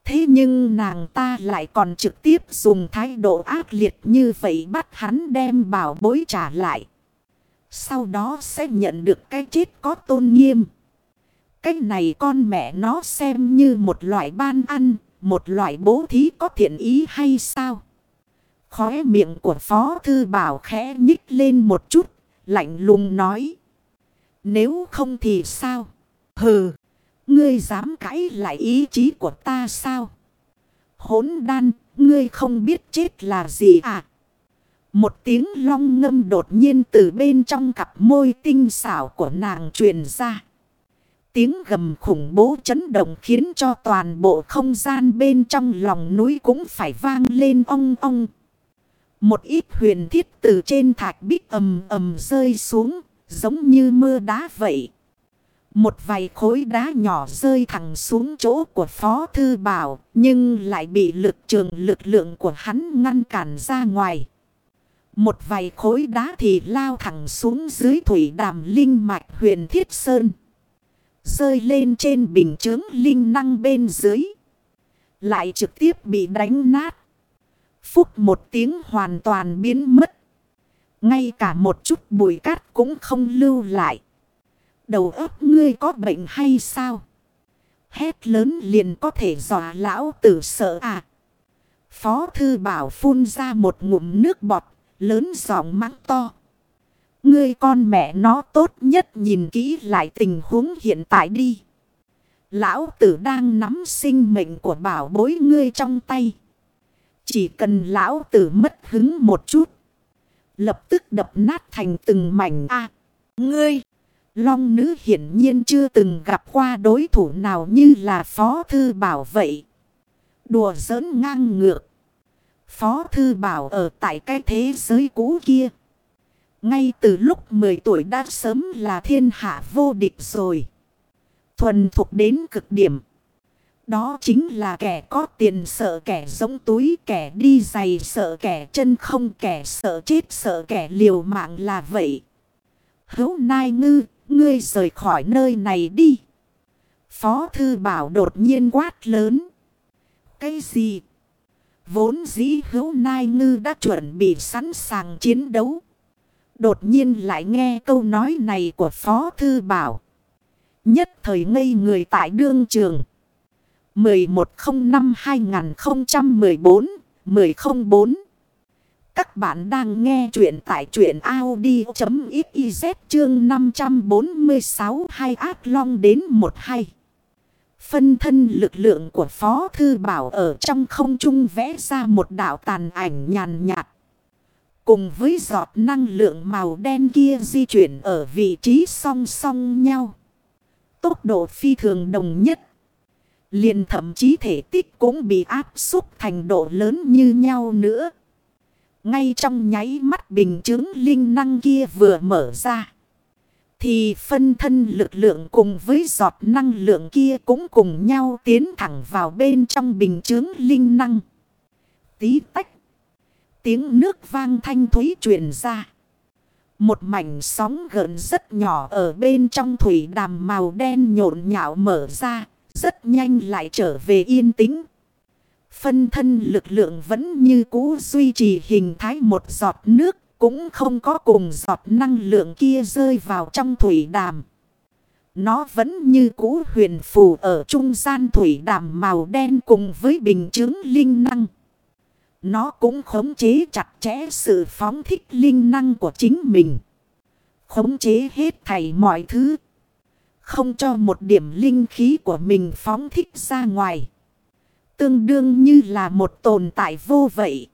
S1: Thế nhưng nàng ta lại còn trực tiếp dùng thái độ ác liệt như vậy bắt hắn đem bảo bối trả lại. Sau đó sẽ nhận được cái chết có tôn nghiêm. Cái này con mẹ nó xem như một loại ban ăn, một loại bố thí có thiện ý hay sao? Khóe miệng của Phó Thư Bảo khẽ nhích lên một chút, lạnh lùng nói. Nếu không thì sao? Hừ, ngươi dám cãi lại ý chí của ta sao? Hốn đan, ngươi không biết chết là gì à? Một tiếng long ngâm đột nhiên từ bên trong cặp môi tinh xảo của nàng truyền ra. Tiếng gầm khủng bố chấn động khiến cho toàn bộ không gian bên trong lòng núi cũng phải vang lên ong ong. Một ít huyền thiết từ trên thạch bích ầm ầm rơi xuống, giống như mưa đá vậy. Một vài khối đá nhỏ rơi thẳng xuống chỗ của Phó Thư Bảo, nhưng lại bị lực trường lực lượng của hắn ngăn cản ra ngoài. Một vài khối đá thì lao thẳng xuống dưới thủy đàm linh mạch huyền thiết sơn. Rơi lên trên bình chướng linh năng bên dưới. Lại trực tiếp bị đánh nát. Phúc một tiếng hoàn toàn biến mất. Ngay cả một chút bụi cát cũng không lưu lại. Đầu óc ngươi có bệnh hay sao? Hét lớn liền có thể dọa lão tử sợ à. Phó thư bảo phun ra một ngụm nước bọt, lớn giọng mắng to. Ngươi con mẹ nó tốt nhất nhìn kỹ lại tình huống hiện tại đi. Lão tử đang nắm sinh mệnh của bảo bối ngươi trong tay. Chỉ cần lão tử mất hứng một chút. Lập tức đập nát thành từng mảnh a Ngươi! Long nữ hiển nhiên chưa từng gặp qua đối thủ nào như là Phó Thư Bảo vậy. Đùa giỡn ngang ngược. Phó Thư Bảo ở tại cái thế giới cũ kia. Ngay từ lúc 10 tuổi đã sớm là thiên hạ vô địch rồi. Thuần thuộc đến cực điểm. Đó chính là kẻ có tiền sợ kẻ giống túi, kẻ đi giày sợ kẻ chân không, kẻ sợ chết sợ kẻ liều mạng là vậy. Hấu nai ngư, ngươi rời khỏi nơi này đi. Phó thư bảo đột nhiên quát lớn. Cái gì? Vốn dĩ hữu nai ngư đã chuẩn bị sẵn sàng chiến đấu. Đột nhiên lại nghe câu nói này của Phó Thư Bảo. Nhất thời ngây người tại đương trường. 1105-2014-1004 Các bạn đang nghe chuyện tại chuyện Audi.xyz chương 546 hai ác long đến 12. Phân thân lực lượng của Phó Thư Bảo ở trong không trung vẽ ra một đảo tàn ảnh nhàn nhạt. Cùng với giọt năng lượng màu đen kia di chuyển ở vị trí song song nhau. Tốc độ phi thường đồng nhất. Liền thậm chí thể tích cũng bị áp xúc thành độ lớn như nhau nữa. Ngay trong nháy mắt bình chứng linh năng kia vừa mở ra. Thì phân thân lực lượng cùng với giọt năng lượng kia cũng cùng nhau tiến thẳng vào bên trong bình chướng linh năng. Tí tách. Tiếng nước vang thanh thúy truyền ra. Một mảnh sóng gợn rất nhỏ ở bên trong thủy đàm màu đen nhộn nhạo mở ra. Rất nhanh lại trở về yên tĩnh. Phân thân lực lượng vẫn như cũ duy trì hình thái một giọt nước. Cũng không có cùng giọt năng lượng kia rơi vào trong thủy đàm. Nó vẫn như cũ huyền phù ở trung gian thủy đàm màu đen cùng với bình chứng linh năng. Nó cũng khống chế chặt chẽ sự phóng thích linh năng của chính mình. Khống chế hết thảy mọi thứ. Không cho một điểm linh khí của mình phóng thích ra ngoài. Tương đương như là một tồn tại vô vậy.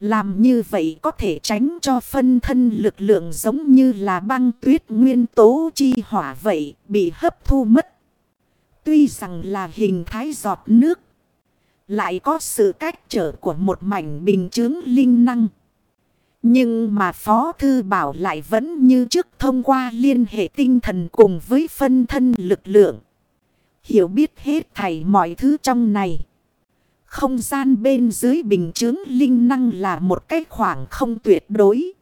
S1: Làm như vậy có thể tránh cho phân thân lực lượng giống như là băng tuyết nguyên tố chi hỏa vậy bị hấp thu mất. Tuy rằng là hình thái giọt nước. Lại có sự cách trở của một mảnh bình chứng linh năng. Nhưng mà Phó Thư Bảo lại vẫn như trước thông qua liên hệ tinh thần cùng với phân thân lực lượng. Hiểu biết hết thảy mọi thứ trong này. Không gian bên dưới bình chướng linh năng là một cái khoảng không tuyệt đối.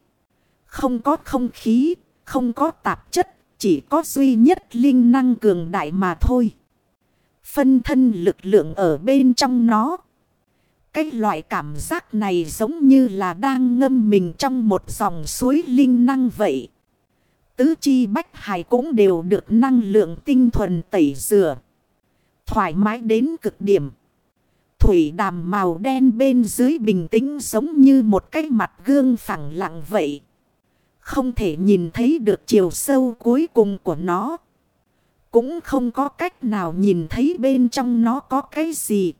S1: Không có không khí, không có tạp chất, chỉ có duy nhất linh năng cường đại mà thôi. Phân thân lực lượng ở bên trong nó. Cái loại cảm giác này giống như là đang ngâm mình trong một dòng suối linh năng vậy. Tứ chi bách hải cũng đều được năng lượng tinh thuần tẩy rửa. Thoải mái đến cực điểm. Thủy đàm màu đen bên dưới bình tĩnh giống như một cái mặt gương phẳng lặng vậy. Không thể nhìn thấy được chiều sâu cuối cùng của nó. Cũng không có cách nào nhìn thấy bên trong nó có cái gì.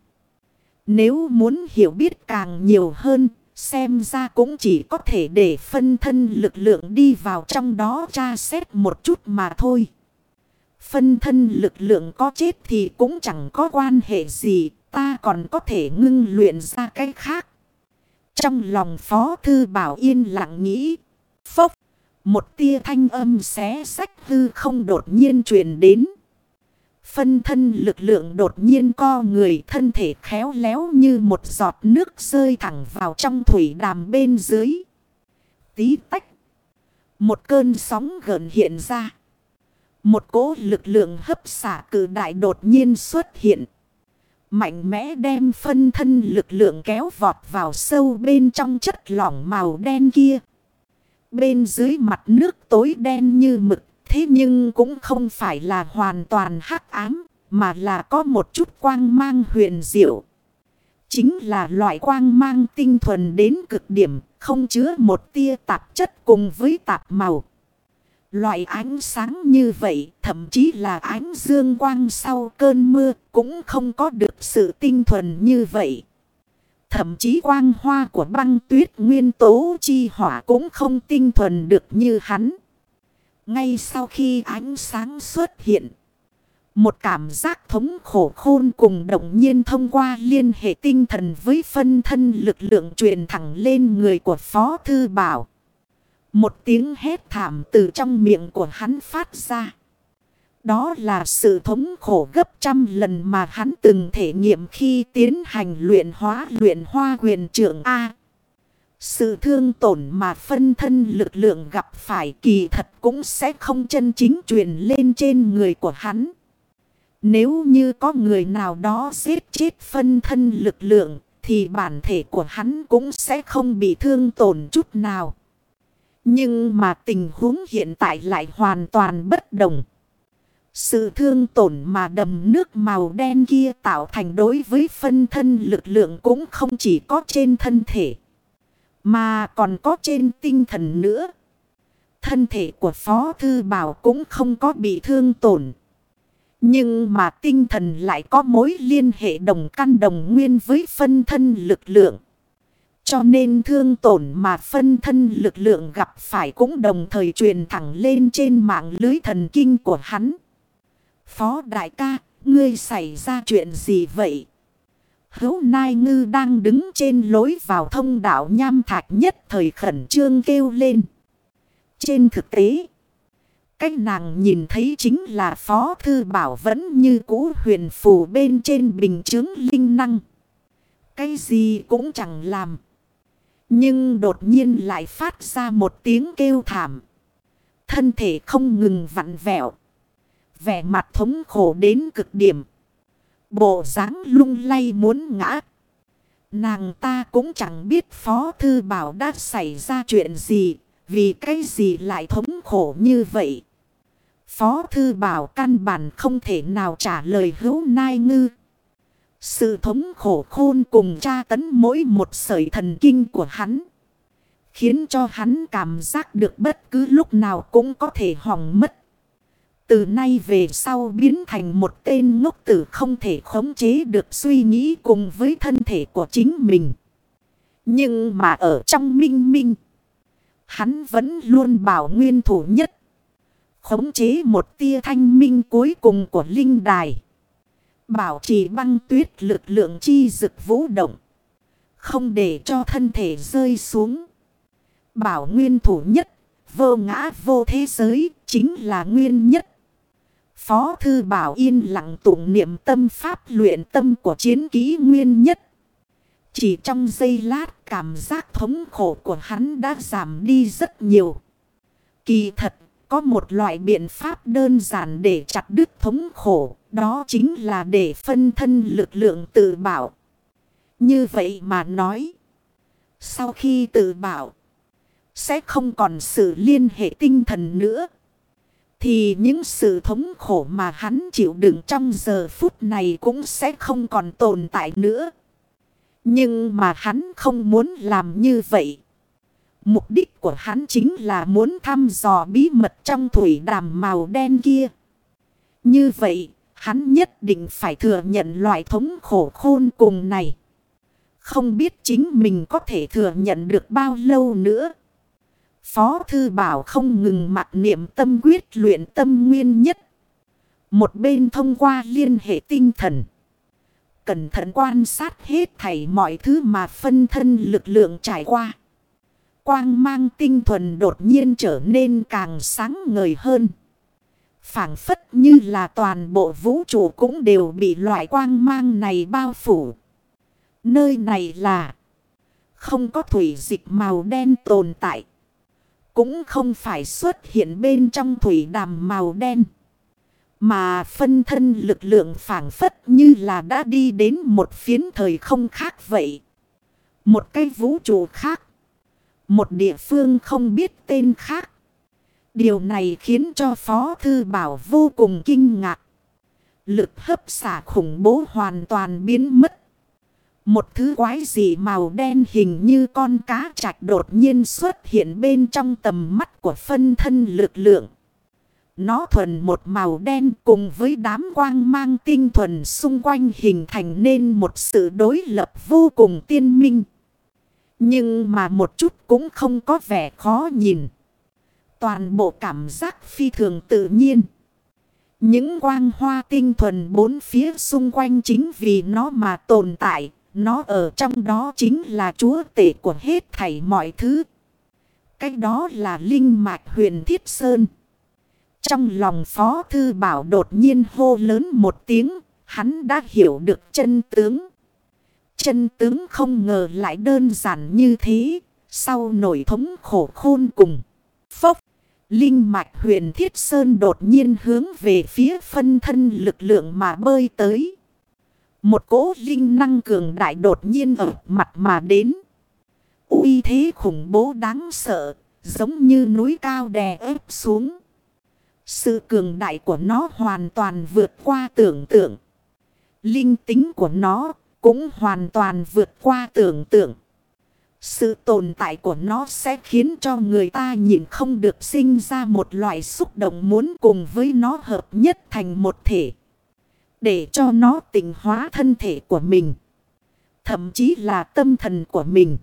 S1: Nếu muốn hiểu biết càng nhiều hơn, xem ra cũng chỉ có thể để phân thân lực lượng đi vào trong đó tra xét một chút mà thôi. Phân thân lực lượng có chết thì cũng chẳng có quan hệ gì, ta còn có thể ngưng luyện ra cái khác. Trong lòng Phó Thư Bảo yên lặng nghĩ, phốc, một tia thanh âm xé sách hư không đột nhiên truyền đến. Phân thân lực lượng đột nhiên co người thân thể khéo léo như một giọt nước rơi thẳng vào trong thủy đàm bên dưới. Tí tách. Một cơn sóng gần hiện ra. Một cỗ lực lượng hấp xả cử đại đột nhiên xuất hiện. Mạnh mẽ đem phân thân lực lượng kéo vọt vào sâu bên trong chất lỏng màu đen kia. Bên dưới mặt nước tối đen như mực Thế nhưng cũng không phải là hoàn toàn hắc ám, mà là có một chút quang mang huyền diệu. Chính là loại quang mang tinh thuần đến cực điểm, không chứa một tia tạp chất cùng với tạp màu. Loại ánh sáng như vậy, thậm chí là ánh dương quang sau cơn mưa, cũng không có được sự tinh thuần như vậy. Thậm chí quang hoa của băng tuyết nguyên tố chi hỏa cũng không tinh thuần được như hắn. Ngay sau khi ánh sáng xuất hiện. Một cảm giác thống khổ khôn cùng động nhiên thông qua liên hệ tinh thần với phân thân lực lượng truyền thẳng lên người của Phó Thư Bảo. Một tiếng hét thảm từ trong miệng của hắn phát ra. Đó là sự thống khổ gấp trăm lần mà hắn từng thể nghiệm khi tiến hành luyện hóa luyện hoa quyền trưởng A. Sự thương tổn mà phân thân lực lượng gặp phải kỳ thật cũng sẽ không chân chính truyền lên trên người của hắn. Nếu như có người nào đó giết chết phân thân lực lượng, thì bản thể của hắn cũng sẽ không bị thương tổn chút nào. Nhưng mà tình huống hiện tại lại hoàn toàn bất đồng. Sự thương tổn mà đầm nước màu đen kia tạo thành đối với phân thân lực lượng cũng không chỉ có trên thân thể. Mà còn có trên tinh thần nữa. Thân thể của Phó Thư Bảo cũng không có bị thương tổn. Nhưng mà tinh thần lại có mối liên hệ đồng căn đồng nguyên với phân thân lực lượng. Cho nên thương tổn mà phân thân lực lượng gặp phải cũng đồng thời truyền thẳng lên trên mạng lưới thần kinh của hắn. Phó đại ca, ngươi xảy ra chuyện gì vậy? Hấu Nai Ngư đang đứng trên lối vào thông đạo nham thạch nhất thời khẩn trương kêu lên. Trên thực tế, cách nàng nhìn thấy chính là Phó Thư Bảo vẫn như cũ huyền phù bên trên bình chứng linh năng. Cái gì cũng chẳng làm. Nhưng đột nhiên lại phát ra một tiếng kêu thảm. Thân thể không ngừng vặn vẹo. Vẻ mặt thống khổ đến cực điểm. Bộ dáng lung lay muốn ngã. Nàng ta cũng chẳng biết Phó Thư Bảo đã xảy ra chuyện gì. Vì cái gì lại thống khổ như vậy. Phó Thư Bảo căn bản không thể nào trả lời hữu nai ngư. Sự thống khổ khôn cùng tra tấn mỗi một sợi thần kinh của hắn. Khiến cho hắn cảm giác được bất cứ lúc nào cũng có thể hỏng mất. Từ nay về sau biến thành một tên ngốc tử không thể khống chế được suy nghĩ cùng với thân thể của chính mình. Nhưng mà ở trong minh minh, hắn vẫn luôn bảo nguyên thủ nhất. Khống chế một tia thanh minh cuối cùng của linh đài. Bảo trì băng tuyết lực lượng chi dực vũ động. Không để cho thân thể rơi xuống. Bảo nguyên thủ nhất, vô ngã vô thế giới, chính là nguyên nhất. Phó thư bảo yên lặng tụng niệm tâm pháp luyện tâm của chiến ký nguyên nhất. Chỉ trong giây lát cảm giác thống khổ của hắn đã giảm đi rất nhiều. Kỳ thật, có một loại biện pháp đơn giản để chặt đứt thống khổ. Đó chính là để phân thân lực lượng tự bảo. Như vậy mà nói. Sau khi tự bảo. Sẽ không còn sự liên hệ tinh thần nữa. Thì những sự thống khổ mà hắn chịu đựng trong giờ phút này cũng sẽ không còn tồn tại nữa. Nhưng mà hắn không muốn làm như vậy. Mục đích của hắn chính là muốn thăm dò bí mật trong thủy đàm màu đen kia. Như vậy, hắn nhất định phải thừa nhận loại thống khổ khôn cùng này. Không biết chính mình có thể thừa nhận được bao lâu nữa. Phó Thư Bảo không ngừng mặt niệm tâm quyết luyện tâm nguyên nhất. Một bên thông qua liên hệ tinh thần. Cẩn thận quan sát hết thảy mọi thứ mà phân thân lực lượng trải qua. Quang mang tinh thuần đột nhiên trở nên càng sáng ngời hơn. phảng phất như là toàn bộ vũ trụ cũng đều bị loại quang mang này bao phủ. Nơi này là không có thủy dịch màu đen tồn tại. Cũng không phải xuất hiện bên trong thủy đàm màu đen. Mà phân thân lực lượng phản phất như là đã đi đến một phiến thời không khác vậy. Một cái vũ trụ khác. Một địa phương không biết tên khác. Điều này khiến cho Phó Thư Bảo vô cùng kinh ngạc. Lực hấp xả khủng bố hoàn toàn biến mất. Một thứ quái dị màu đen hình như con cá chạch đột nhiên xuất hiện bên trong tầm mắt của phân thân lực lượng. Nó thuần một màu đen cùng với đám quang mang tinh thuần xung quanh hình thành nên một sự đối lập vô cùng tiên minh. Nhưng mà một chút cũng không có vẻ khó nhìn. Toàn bộ cảm giác phi thường tự nhiên. Những quang hoa tinh thuần bốn phía xung quanh chính vì nó mà tồn tại. Nó ở trong đó chính là chúa tể của hết thảy mọi thứ. Cái đó là linh mạch huyền thiết sơn. Trong lòng phó thư bảo đột nhiên hô lớn một tiếng. Hắn đã hiểu được chân tướng. Chân tướng không ngờ lại đơn giản như thế. Sau nổi thống khổ khôn cùng. Phốc. Linh mạch huyền thiết sơn đột nhiên hướng về phía phân thân lực lượng mà bơi tới. Một cỗ linh năng cường đại đột nhiên ở mặt mà đến. uy thế khủng bố đáng sợ. Giống như núi cao đè ép xuống. Sự cường đại của nó hoàn toàn vượt qua tưởng tượng. Linh tính của nó cũng hoàn toàn vượt qua tưởng tượng. Sự tồn tại của nó sẽ khiến cho người ta nhìn không được sinh ra một loại xúc động muốn cùng với nó hợp nhất thành một thể. Để cho nó tình hóa thân thể của mình. Thậm chí là tâm thần của mình.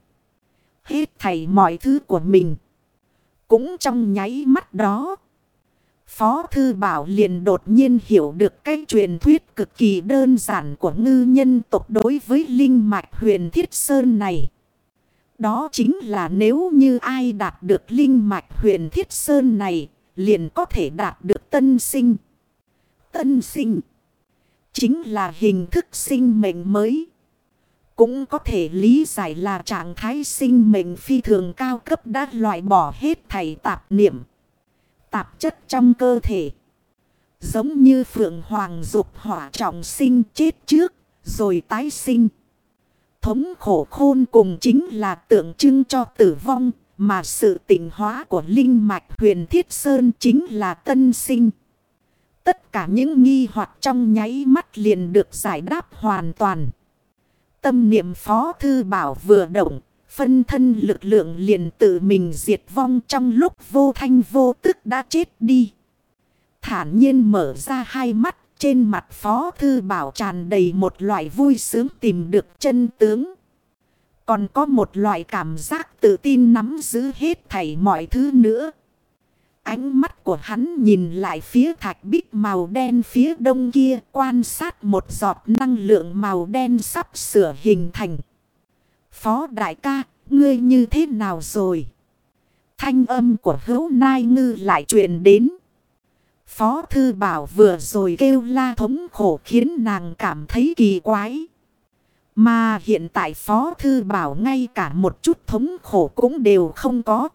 S1: Hết thảy mọi thứ của mình. Cũng trong nháy mắt đó. Phó Thư Bảo liền đột nhiên hiểu được cái truyền thuyết cực kỳ đơn giản của ngư nhân tộc đối với linh mạch huyền thiết sơn này. Đó chính là nếu như ai đạt được linh mạch huyền thiết sơn này, liền có thể đạt được tân sinh. Tân sinh chính là hình thức sinh mệnh mới. Cũng có thể lý giải là trạng thái sinh mệnh phi thường cao cấp đã loại bỏ hết thầy tạp niệm tạp chất trong cơ thể. Giống như phượng hoàng dục hỏa trọng sinh chết trước, rồi tái sinh. Thống khổ khôn cùng chính là tượng trưng cho tử vong, mà sự tỉnh hóa của linh mạch huyền thiết sơn chính là tân sinh. Tất cả những nghi hoặc trong nháy mắt liền được giải đáp hoàn toàn. Tâm niệm phó thư bảo vừa động, Phân thân lực lượng liền tự mình diệt vong trong lúc vô thanh vô tức đã chết đi. Thản nhiên mở ra hai mắt, trên mặt phó thư bảo tràn đầy một loại vui sướng tìm được chân tướng. Còn có một loại cảm giác tự tin nắm giữ hết thảy mọi thứ nữa. Ánh mắt của hắn nhìn lại phía thạch bích màu đen phía đông kia, quan sát một giọt năng lượng màu đen sắp sửa hình thành. Phó đại ca, ngươi như thế nào rồi? Thanh âm của hữu nai ngư lại truyền đến. Phó thư bảo vừa rồi kêu la thống khổ khiến nàng cảm thấy kỳ quái. Mà hiện tại Phó Thư Bảo ngay cả một chút thống khổ cũng đều không có.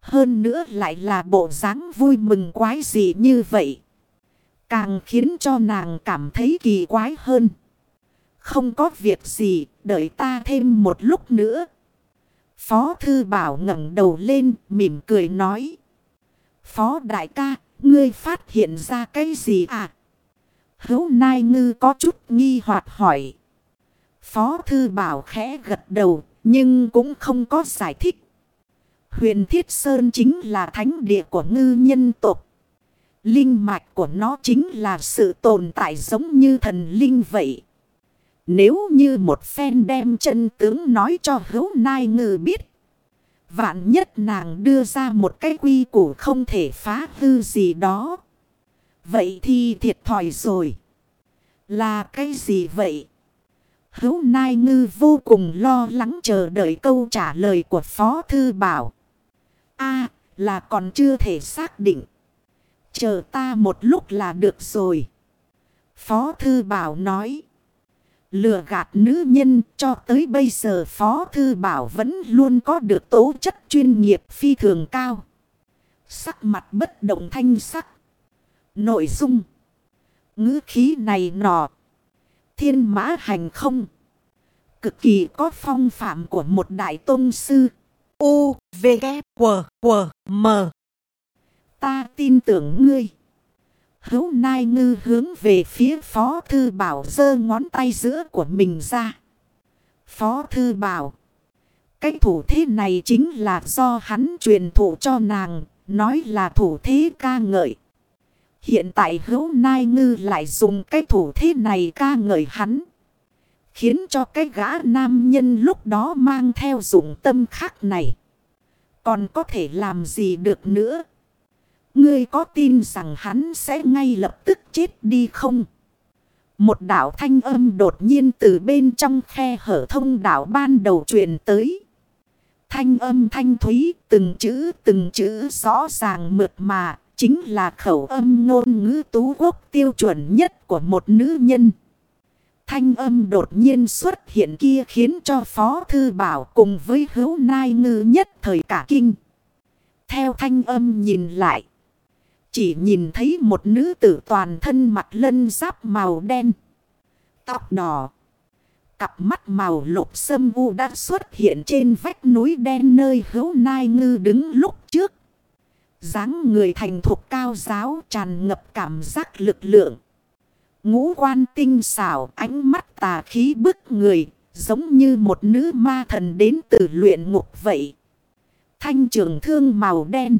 S1: Hơn nữa lại là bộ dáng vui mừng quái gì như vậy. Càng khiến cho nàng cảm thấy kỳ quái hơn. Không có việc gì, đợi ta thêm một lúc nữa. Phó Thư Bảo ngẩng đầu lên, mỉm cười nói. Phó Đại ca, ngươi phát hiện ra cái gì à? Hấu Nai Ngư có chút nghi hoặc hỏi. Phó Thư Bảo khẽ gật đầu, nhưng cũng không có giải thích. Huyền Thiết Sơn chính là thánh địa của ngư nhân tộc. Linh mạch của nó chính là sự tồn tại giống như thần linh vậy. Nếu như một phen đem chân tướng nói cho hữu nai ngư biết. Vạn nhất nàng đưa ra một cái quy củ không thể phá hư gì đó. Vậy thì thiệt thòi rồi. Là cái gì vậy? Hữu Nai Ngư vô cùng lo lắng chờ đợi câu trả lời của Phó Thư Bảo. a, là còn chưa thể xác định. Chờ ta một lúc là được rồi. Phó Thư Bảo nói. Lừa gạt nữ nhân cho tới bây giờ Phó Thư Bảo vẫn luôn có được tố chất chuyên nghiệp phi thường cao. Sắc mặt bất động thanh sắc. Nội dung. ngữ khí này nọ. Thiên mã hành không. Cực kỳ có phong phạm của một đại tôn sư. U, V, K, W, W, M. Ta tin tưởng ngươi. Hữu Nai Ngư hướng về phía Phó Thư Bảo giơ ngón tay giữa của mình ra. Phó Thư Bảo. Cái thủ thế này chính là do hắn truyền thụ cho nàng, nói là thủ thế ca ngợi. Hiện tại hữu nai ngư lại dùng cái thủ thế này ca ngợi hắn. Khiến cho cái gã nam nhân lúc đó mang theo dụng tâm khắc này. Còn có thể làm gì được nữa? Ngươi có tin rằng hắn sẽ ngay lập tức chết đi không? Một đảo thanh âm đột nhiên từ bên trong khe hở thông đảo ban đầu truyền tới. Thanh âm thanh thúy, từng chữ từng chữ rõ ràng mượt mà, Chính là khẩu âm ngôn ngữ tú quốc tiêu chuẩn nhất của một nữ nhân. Thanh âm đột nhiên xuất hiện kia khiến cho Phó Thư Bảo cùng với hữu nai ngư nhất thời cả kinh. Theo thanh âm nhìn lại. Chỉ nhìn thấy một nữ tử toàn thân mặt lân giáp màu đen. Tóc đỏ. Cặp mắt màu lục sâm u đã xuất hiện trên vách núi đen nơi hữu nai ngư đứng lúc trước dáng người thành thục cao giáo tràn ngập cảm giác lực lượng. Ngũ quan tinh xảo ánh mắt tà khí bức người, giống như một nữ ma thần đến từ luyện ngục vậy. Thanh trường thương màu đen.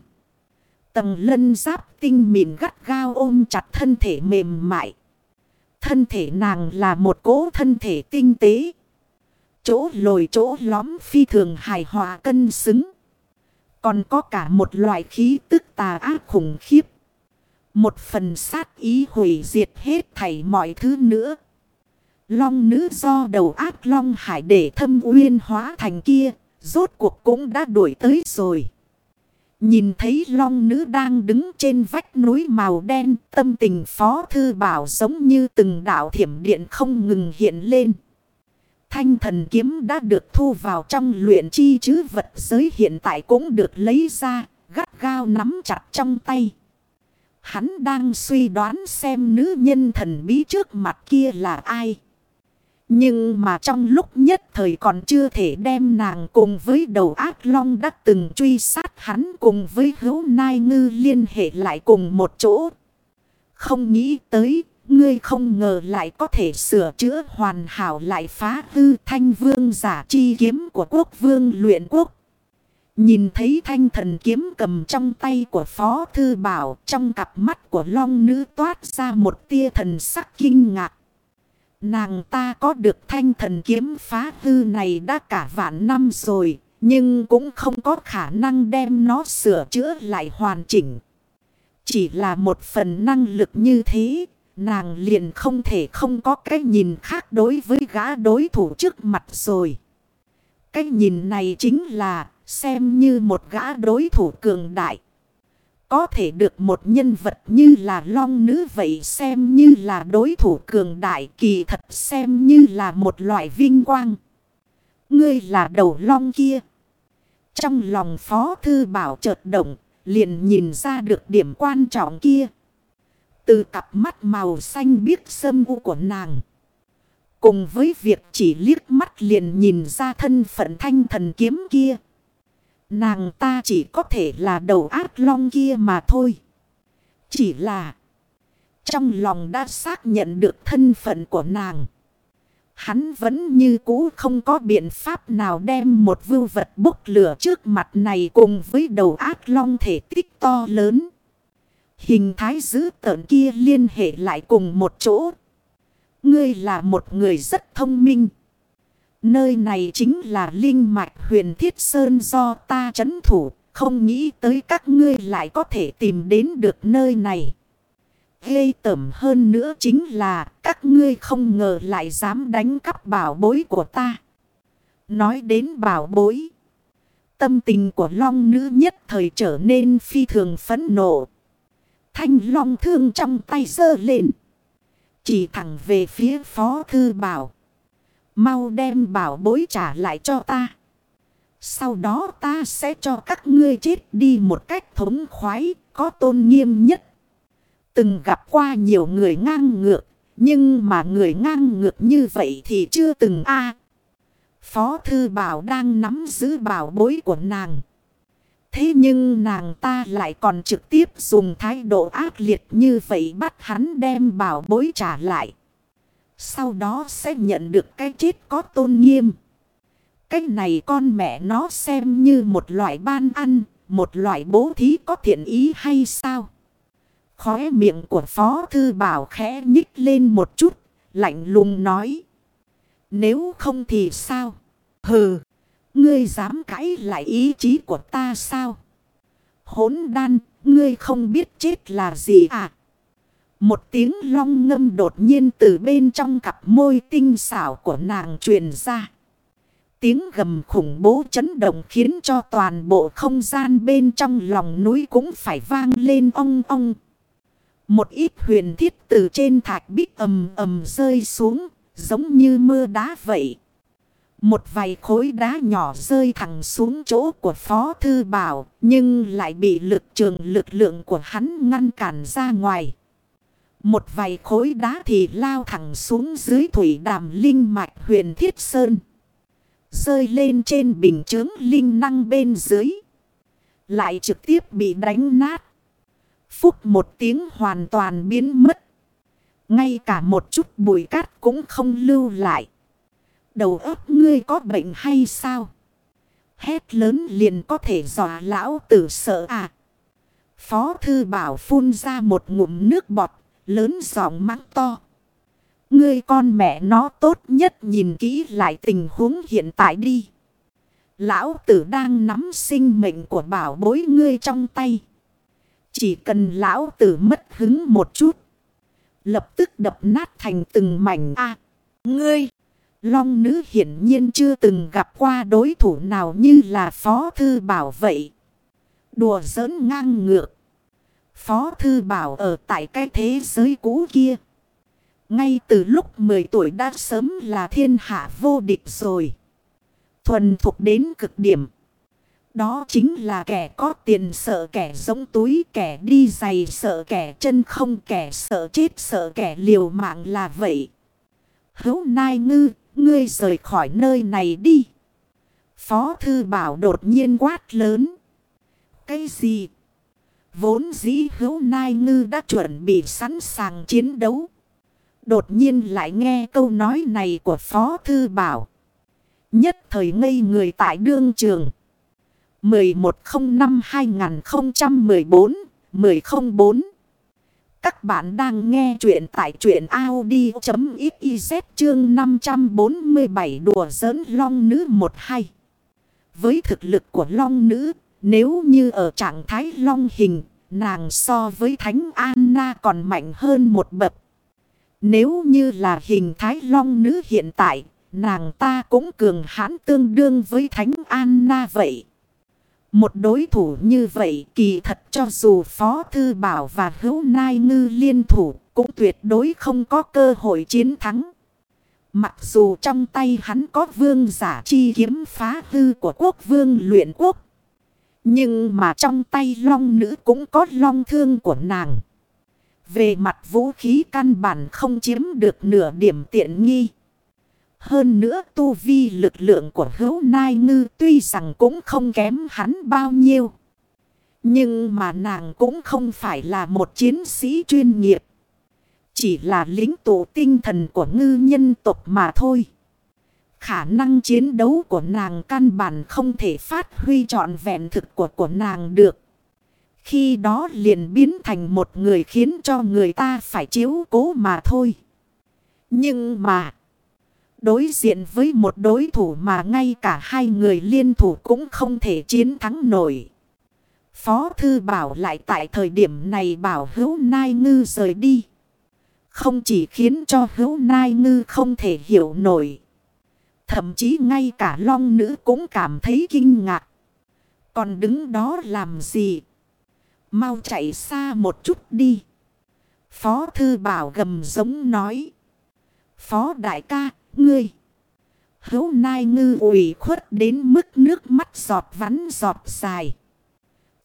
S1: Tầng lân giáp tinh mịn gắt gao ôm chặt thân thể mềm mại. Thân thể nàng là một cố thân thể tinh tế. Chỗ lồi chỗ lõm phi thường hài hòa cân xứng. Còn có cả một loại khí tức tà ác khủng khiếp. Một phần sát ý hủy diệt hết thảy mọi thứ nữa. Long nữ do đầu ác long hải để thâm uyên hóa thành kia, rốt cuộc cũng đã đuổi tới rồi. Nhìn thấy long nữ đang đứng trên vách núi màu đen, tâm tình phó thư bảo giống như từng đảo thiểm điện không ngừng hiện lên. Thanh thần kiếm đã được thu vào trong luyện chi chứ vật giới hiện tại cũng được lấy ra, gắt gao nắm chặt trong tay. Hắn đang suy đoán xem nữ nhân thần bí trước mặt kia là ai. Nhưng mà trong lúc nhất thời còn chưa thể đem nàng cùng với đầu ác long đã từng truy sát hắn cùng với hữu nai ngư liên hệ lại cùng một chỗ. Không nghĩ tới, Ngươi không ngờ lại có thể sửa chữa hoàn hảo lại phá hư thanh vương giả chi kiếm của quốc vương luyện quốc. Nhìn thấy thanh thần kiếm cầm trong tay của Phó Thư Bảo, trong cặp mắt của long nữ toát ra một tia thần sắc kinh ngạc. Nàng ta có được thanh thần kiếm phá hư này đã cả vạn năm rồi, Nhưng cũng không có khả năng đem nó sửa chữa lại hoàn chỉnh. Chỉ là một phần năng lực như thế, nàng liền không thể không có cái nhìn khác đối với gã đối thủ trước mặt rồi. Cái nhìn này chính là xem như một gã đối thủ cường đại. Có thể được một nhân vật như là long nữ vậy xem như là đối thủ cường đại kỳ thật xem như là một loại vinh quang. Ngươi là đầu long kia. Trong lòng phó thư bảo chợt động, liền nhìn ra được điểm quan trọng kia. Từ cặp mắt màu xanh biếc sâm u của nàng. Cùng với việc chỉ liếc mắt liền nhìn ra thân phận thanh thần kiếm kia. Nàng ta chỉ có thể là đầu ác long kia mà thôi. Chỉ là, trong lòng đã xác nhận được thân phận của nàng. Hắn vẫn như cũ không có biện pháp nào đem một vưu vật bốc lửa trước mặt này cùng với đầu ác long thể tích to lớn. Hình thái dữ tợn kia liên hệ lại cùng một chỗ. Ngươi là một người rất thông minh. Nơi này chính là linh mạch huyền thiết sơn do ta chấn thủ. Không nghĩ tới các ngươi lại có thể tìm đến được nơi này. Ghê tẩm hơn nữa chính là các ngươi không ngờ lại dám đánh cắp bảo bối của ta. Nói đến bảo bối. Tâm tình của long nữ nhất thời trở nên phi thường phấn nộ. Thanh long thương trong tay sơ lên. Chỉ thẳng về phía phó thư bảo. Mau đem bảo bối trả lại cho ta. Sau đó ta sẽ cho các ngươi chết đi một cách thống khoái, có tôn nghiêm nhất. Từng gặp qua nhiều người ngang ngược, nhưng mà người ngang ngược như vậy thì chưa từng a Phó Thư Bảo đang nắm giữ bảo bối của nàng. Thế nhưng nàng ta lại còn trực tiếp dùng thái độ ác liệt như vậy bắt hắn đem bảo bối trả lại. Sau đó sẽ nhận được cái chết có tôn nghiêm. Cái này con mẹ nó xem như một loại ban ăn, một loại bố thí có thiện ý hay sao? Khóe miệng của Phó Thư Bảo khẽ nhích lên một chút, lạnh lùng nói. Nếu không thì sao? Hừ, ngươi dám cãi lại ý chí của ta sao? Hốn đan, ngươi không biết chết là gì à? Một tiếng long ngâm đột nhiên từ bên trong cặp môi tinh xảo của nàng truyền ra. Tiếng gầm khủng bố chấn động khiến cho toàn bộ không gian bên trong lòng núi cũng phải vang lên ong ong. Một ít huyền thiết từ trên thạch bích ầm ầm rơi xuống, giống như mưa đá vậy. Một vài khối đá nhỏ rơi thẳng xuống chỗ của Phó Thư Bảo, nhưng lại bị lực trường lực lượng của hắn ngăn cản ra ngoài. Một vài khối đá thì lao thẳng xuống dưới thủy đàm linh mạch huyền thiết sơn. Rơi lên trên bình chướng linh năng bên dưới. Lại trực tiếp bị đánh nát. Phúc một tiếng hoàn toàn biến mất. Ngay cả một chút bụi cát cũng không lưu lại. Đầu óc ngươi có bệnh hay sao? Hét lớn liền có thể dọa lão tử sợ à. Phó thư bảo phun ra một ngụm nước bọt, lớn giọng mắng to. Ngươi con mẹ nó tốt nhất nhìn kỹ lại tình huống hiện tại đi. Lão tử đang nắm sinh mệnh của bảo bối ngươi trong tay. Chỉ cần lão tử mất hứng một chút. Lập tức đập nát thành từng mảnh a Ngươi! Long nữ hiển nhiên chưa từng gặp qua đối thủ nào như là Phó Thư Bảo vậy. Đùa giỡn ngang ngược. Phó Thư Bảo ở tại cái thế giới cũ kia. Ngay từ lúc 10 tuổi đã sớm là thiên hạ vô địch rồi. Thuần thuộc đến cực điểm. Đó chính là kẻ có tiền sợ kẻ giống túi, kẻ đi giày sợ kẻ chân không, kẻ sợ chết sợ kẻ liều mạng là vậy. Hấu nai ngư, ngươi rời khỏi nơi này đi. Phó thư bảo đột nhiên quát lớn. Cái gì? Vốn dĩ hữu nai ngư đã chuẩn bị sẵn sàng chiến đấu. Đột nhiên lại nghe câu nói này của Phó Thư Bảo. Nhất thời ngây người tại đương trường. 1105-2014-1004 Các bạn đang nghe chuyện tại chuyện Audi.xyz chương 547 đùa giỡn long nữ 12. với thực lực của long nữ, nếu như ở trạng thái long hình, nàng so với Thánh Anna còn mạnh hơn một bậc. Nếu như là hình thái long nữ hiện tại, nàng ta cũng cường hãn tương đương với Thánh Anna vậy. Một đối thủ như vậy kỳ thật cho dù Phó Thư Bảo và Hữu Nai Ngư liên thủ cũng tuyệt đối không có cơ hội chiến thắng. Mặc dù trong tay hắn có vương giả chi kiếm phá hư của quốc vương luyện quốc. Nhưng mà trong tay long nữ cũng có long thương của nàng. Về mặt vũ khí căn bản không chiếm được nửa điểm tiện nghi. Hơn nữa tu vi lực lượng của hữu nai ngư tuy rằng cũng không kém hắn bao nhiêu. Nhưng mà nàng cũng không phải là một chiến sĩ chuyên nghiệp. Chỉ là lính tụ tinh thần của ngư nhân tộc mà thôi. Khả năng chiến đấu của nàng căn bản không thể phát huy trọn vẹn thực của của nàng được. Khi đó liền biến thành một người khiến cho người ta phải chiếu cố mà thôi. Nhưng mà... Đối diện với một đối thủ mà ngay cả hai người liên thủ cũng không thể chiến thắng nổi. Phó Thư Bảo lại tại thời điểm này bảo hữu nai ngư rời đi. Không chỉ khiến cho hữu nai ngư không thể hiểu nổi. Thậm chí ngay cả long nữ cũng cảm thấy kinh ngạc. Còn đứng đó làm gì? Mau chạy xa một chút đi. Phó Thư Bảo gầm giống nói. Phó Đại ca, ngươi. Hấu nai ngư ủy khuất đến mức nước mắt giọt vắn giọt dài.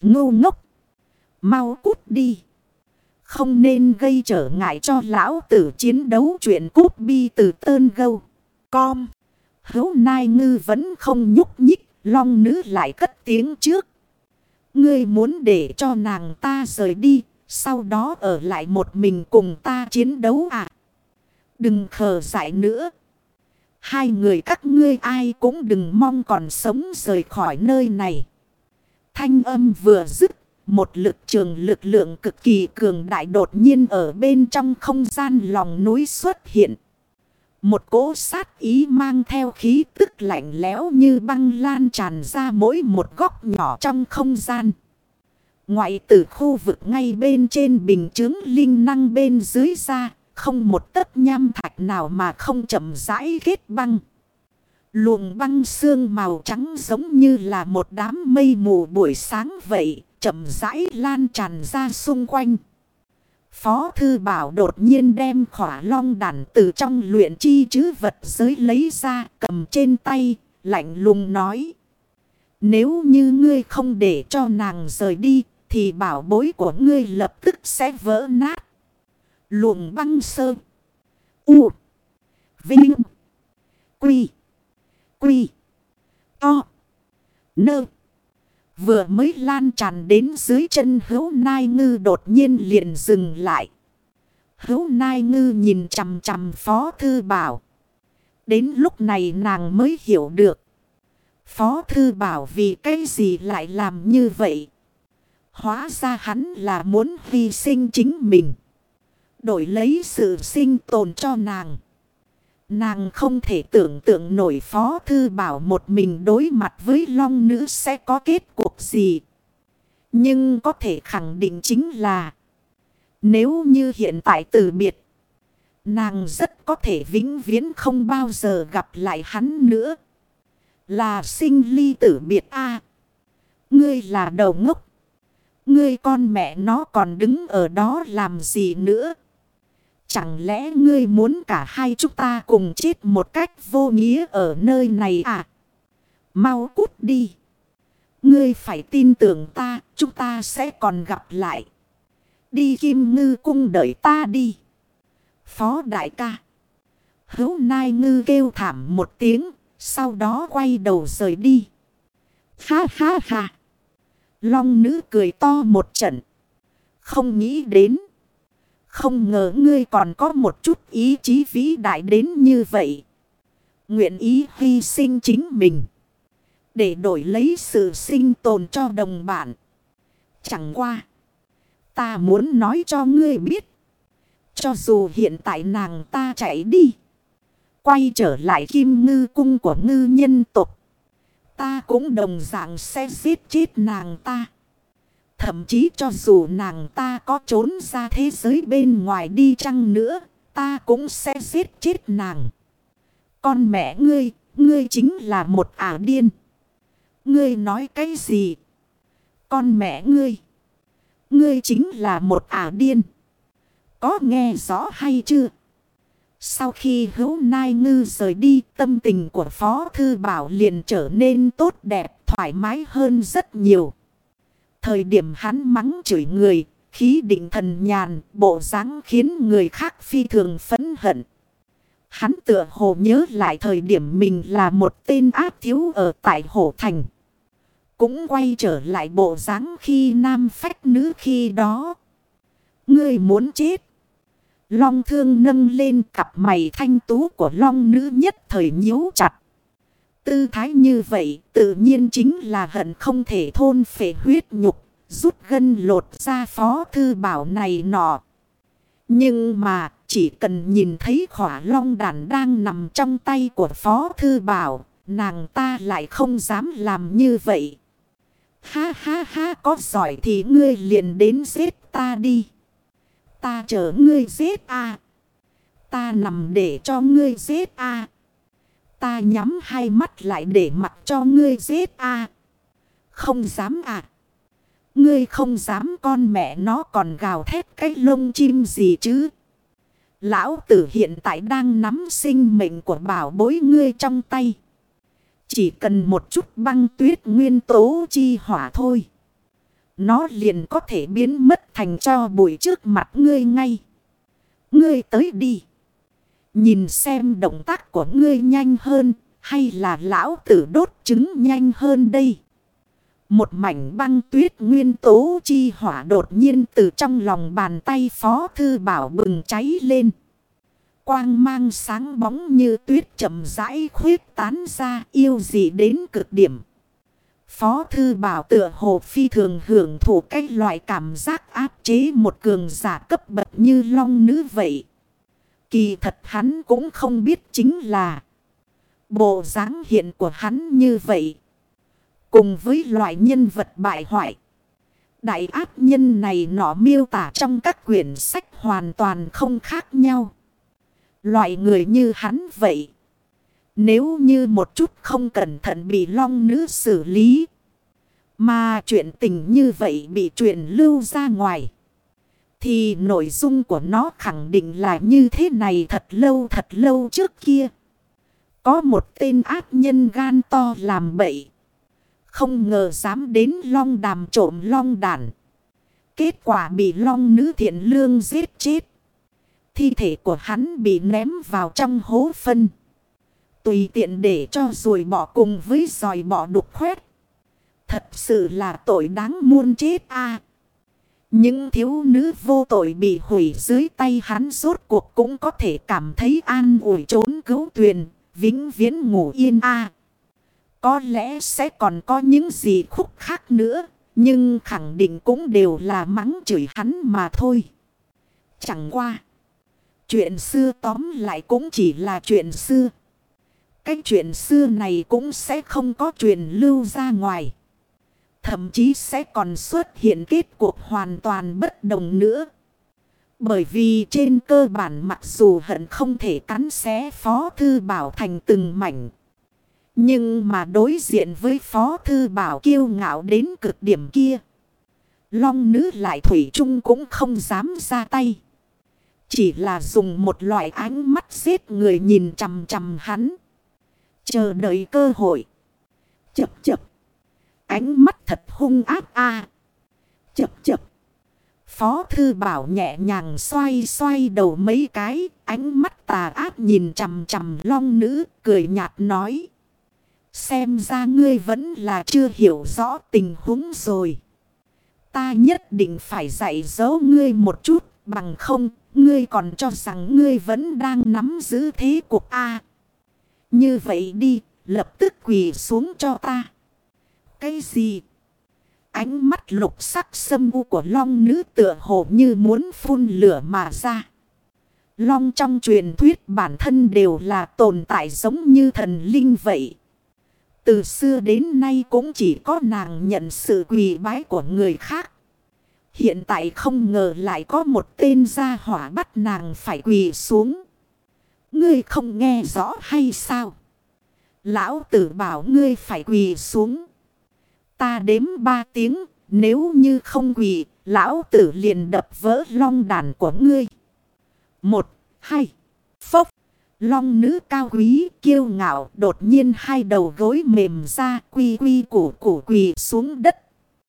S1: Ngu ngốc. Mau cút đi. Không nên gây trở ngại cho lão tử chiến đấu chuyện cút bi từ tơn gâu. Com. Hấu nai ngư vẫn không nhúc nhích. Long nữ lại cất tiếng trước. Ngươi muốn để cho nàng ta rời đi. Sau đó ở lại một mình cùng ta chiến đấu à. Đừng khờ dại nữa. Hai người các ngươi ai cũng đừng mong còn sống rời khỏi nơi này. Thanh âm vừa dứt. Một lực trường lực lượng cực kỳ cường đại đột nhiên ở bên trong không gian lòng núi xuất hiện. Một cỗ sát ý mang theo khí tức lạnh lẽo như băng lan tràn ra mỗi một góc nhỏ trong không gian. Ngoại tử khu vực ngay bên trên bình chứng linh năng bên dưới ra, không một tấc nham thạch nào mà không chậm rãi kết băng. Luồng băng xương màu trắng giống như là một đám mây mù buổi sáng vậy, chậm rãi lan tràn ra xung quanh. Phó Thư Bảo đột nhiên đem khỏa long đàn từ trong luyện chi chứ vật giới lấy ra cầm trên tay, lạnh lùng nói. Nếu như ngươi không để cho nàng rời đi, thì bảo bối của ngươi lập tức sẽ vỡ nát. Luồng băng sơ. U. Vinh. Quy. Quy. To. Nơ. Vừa mới lan tràn đến dưới chân hữu nai ngư đột nhiên liền dừng lại. Hữu nai ngư nhìn chằm chằm phó thư bảo. Đến lúc này nàng mới hiểu được. Phó thư bảo vì cái gì lại làm như vậy. Hóa ra hắn là muốn hy sinh chính mình. Đổi lấy sự sinh tồn cho nàng. Nàng không thể tưởng tượng nổi phó thư bảo một mình đối mặt với long nữ sẽ có kết cuộc gì. Nhưng có thể khẳng định chính là, nếu như hiện tại từ biệt, nàng rất có thể vĩnh viễn không bao giờ gặp lại hắn nữa. Là sinh ly tử biệt a Ngươi là đầu ngốc. Ngươi con mẹ nó còn đứng ở đó làm gì nữa. Chẳng lẽ ngươi muốn cả hai chúng ta cùng chết một cách vô nghĩa ở nơi này à? Mau cút đi. Ngươi phải tin tưởng ta, chúng ta sẽ còn gặp lại. Đi kim ngư cung đợi ta đi. Phó đại ca. Hữu nai ngư kêu thảm một tiếng, sau đó quay đầu rời đi. Ha ha ha. Long nữ cười to một trận. Không nghĩ đến. Không ngờ ngươi còn có một chút ý chí vĩ đại đến như vậy. Nguyện ý hy sinh chính mình. Để đổi lấy sự sinh tồn cho đồng bạn. Chẳng qua. Ta muốn nói cho ngươi biết. Cho dù hiện tại nàng ta chạy đi. Quay trở lại kim ngư cung của ngư nhân tục. Ta cũng đồng dạng sẽ giết chết nàng ta. Thậm chí cho dù nàng ta có trốn ra thế giới bên ngoài đi chăng nữa, ta cũng sẽ giết chết nàng. Con mẹ ngươi, ngươi chính là một ả điên. Ngươi nói cái gì? Con mẹ ngươi. Ngươi chính là một ả điên. Có nghe rõ hay chưa? Sau khi hữu nai ngư rời đi, tâm tình của Phó Thư Bảo liền trở nên tốt đẹp, thoải mái hơn rất nhiều. Thời điểm hắn mắng chửi người, khí định thần nhàn, bộ dáng khiến người khác phi thường phấn hận. Hắn tựa hồ nhớ lại thời điểm mình là một tên áp thiếu ở tại Hồ Thành. Cũng quay trở lại bộ dáng khi nam phách nữ khi đó. Ngươi muốn chết. Long thương nâng lên cặp mày thanh tú của long nữ nhất thời nhíu chặt. Tư thái như vậy tự nhiên chính là hận không thể thôn phệ huyết nhục, rút gân lột ra phó thư bảo này nọ. Nhưng mà chỉ cần nhìn thấy khỏa long đàn đang nằm trong tay của phó thư bảo, nàng ta lại không dám làm như vậy. Ha ha ha có giỏi thì ngươi liền đến giết ta đi. Ta chở ngươi giết a Ta nằm để cho ngươi giết a Ta nhắm hai mắt lại để mặc cho ngươi giết a Không dám à. Ngươi không dám con mẹ nó còn gào thét cái lông chim gì chứ. Lão tử hiện tại đang nắm sinh mệnh của bảo bối ngươi trong tay. Chỉ cần một chút băng tuyết nguyên tố chi hỏa thôi. Nó liền có thể biến mất thành cho bụi trước mặt ngươi ngay. Ngươi tới đi. Nhìn xem động tác của ngươi nhanh hơn. Hay là lão tử đốt trứng nhanh hơn đây. Một mảnh băng tuyết nguyên tố chi hỏa đột nhiên từ trong lòng bàn tay phó thư bảo bừng cháy lên. Quang mang sáng bóng như tuyết chậm rãi khuyết tán ra, yêu dị đến cực điểm. Phó thư bảo tựa hồ phi thường hưởng thụ cái loại cảm giác áp chế một cường giả cấp bậc như long nữ vậy. Kỳ thật hắn cũng không biết chính là bộ dáng hiện của hắn như vậy. Cùng với loại nhân vật bại hoại. Đại áp nhân này nọ miêu tả trong các quyển sách hoàn toàn không khác nhau. Loại người như hắn vậy. Nếu như một chút không cẩn thận bị long nữ xử lý. Mà chuyện tình như vậy bị truyền lưu ra ngoài. Thì nội dung của nó khẳng định là như thế này thật lâu thật lâu trước kia. Có một tên ác nhân gan to làm bậy. Không ngờ dám đến long đàm trộm long đàn. Kết quả bị long nữ thiện lương giết chết. Thi thể của hắn bị ném vào trong hố phân. Tùy tiện để cho rồi bỏ cùng với dòi bỏ đục khoét. Thật sự là tội đáng muôn chết a những thiếu nữ vô tội bị hủy dưới tay hắn rốt cuộc cũng có thể cảm thấy an ủi trốn cứu tuyền, vĩnh viễn ngủ yên a Có lẽ sẽ còn có những gì khúc khác nữa, nhưng khẳng định cũng đều là mắng chửi hắn mà thôi. Chẳng qua. Chuyện xưa tóm lại cũng chỉ là chuyện xưa. Cái chuyện xưa này cũng sẽ không có truyền lưu ra ngoài. Thậm chí sẽ còn xuất hiện kết cuộc hoàn toàn bất đồng nữa. Bởi vì trên cơ bản mặc dù hận không thể cắn xé Phó Thư Bảo thành từng mảnh. Nhưng mà đối diện với Phó Thư Bảo kiêu ngạo đến cực điểm kia. Long nữ lại Thủy chung cũng không dám ra tay. Chỉ là dùng một loại ánh mắt giết người nhìn chầm chầm hắn. Chờ đợi cơ hội. Chập chập. Ánh mắt thật hung ác a Chập chập. Phó thư bảo nhẹ nhàng xoay xoay đầu mấy cái. Ánh mắt tà ác nhìn chầm chầm long nữ. Cười nhạt nói. Xem ra ngươi vẫn là chưa hiểu rõ tình huống rồi. Ta nhất định phải dạy dỗ ngươi một chút. Bằng không, ngươi còn cho rằng ngươi vẫn đang nắm giữ thế cuộc A. Như vậy đi, lập tức quỳ xuống cho ta. Cái gì? Ánh mắt lục sắc sâm u của long nữ tựa hồ như muốn phun lửa mà ra. Long trong truyền thuyết bản thân đều là tồn tại giống như thần linh vậy. Từ xưa đến nay cũng chỉ có nàng nhận sự quỳ bái của người khác. Hiện tại không ngờ lại có một tên gia hỏa bắt nàng phải quỳ xuống. Ngươi không nghe rõ hay sao? Lão tử bảo ngươi phải quỳ xuống. Ta đếm ba tiếng, nếu như không quỳ, lão tử liền đập vỡ long đàn của ngươi. Một, hai, phốc. Long nữ cao quý, kiêu ngạo, đột nhiên hai đầu gối mềm ra, quy quy củ củ quỳ xuống đất.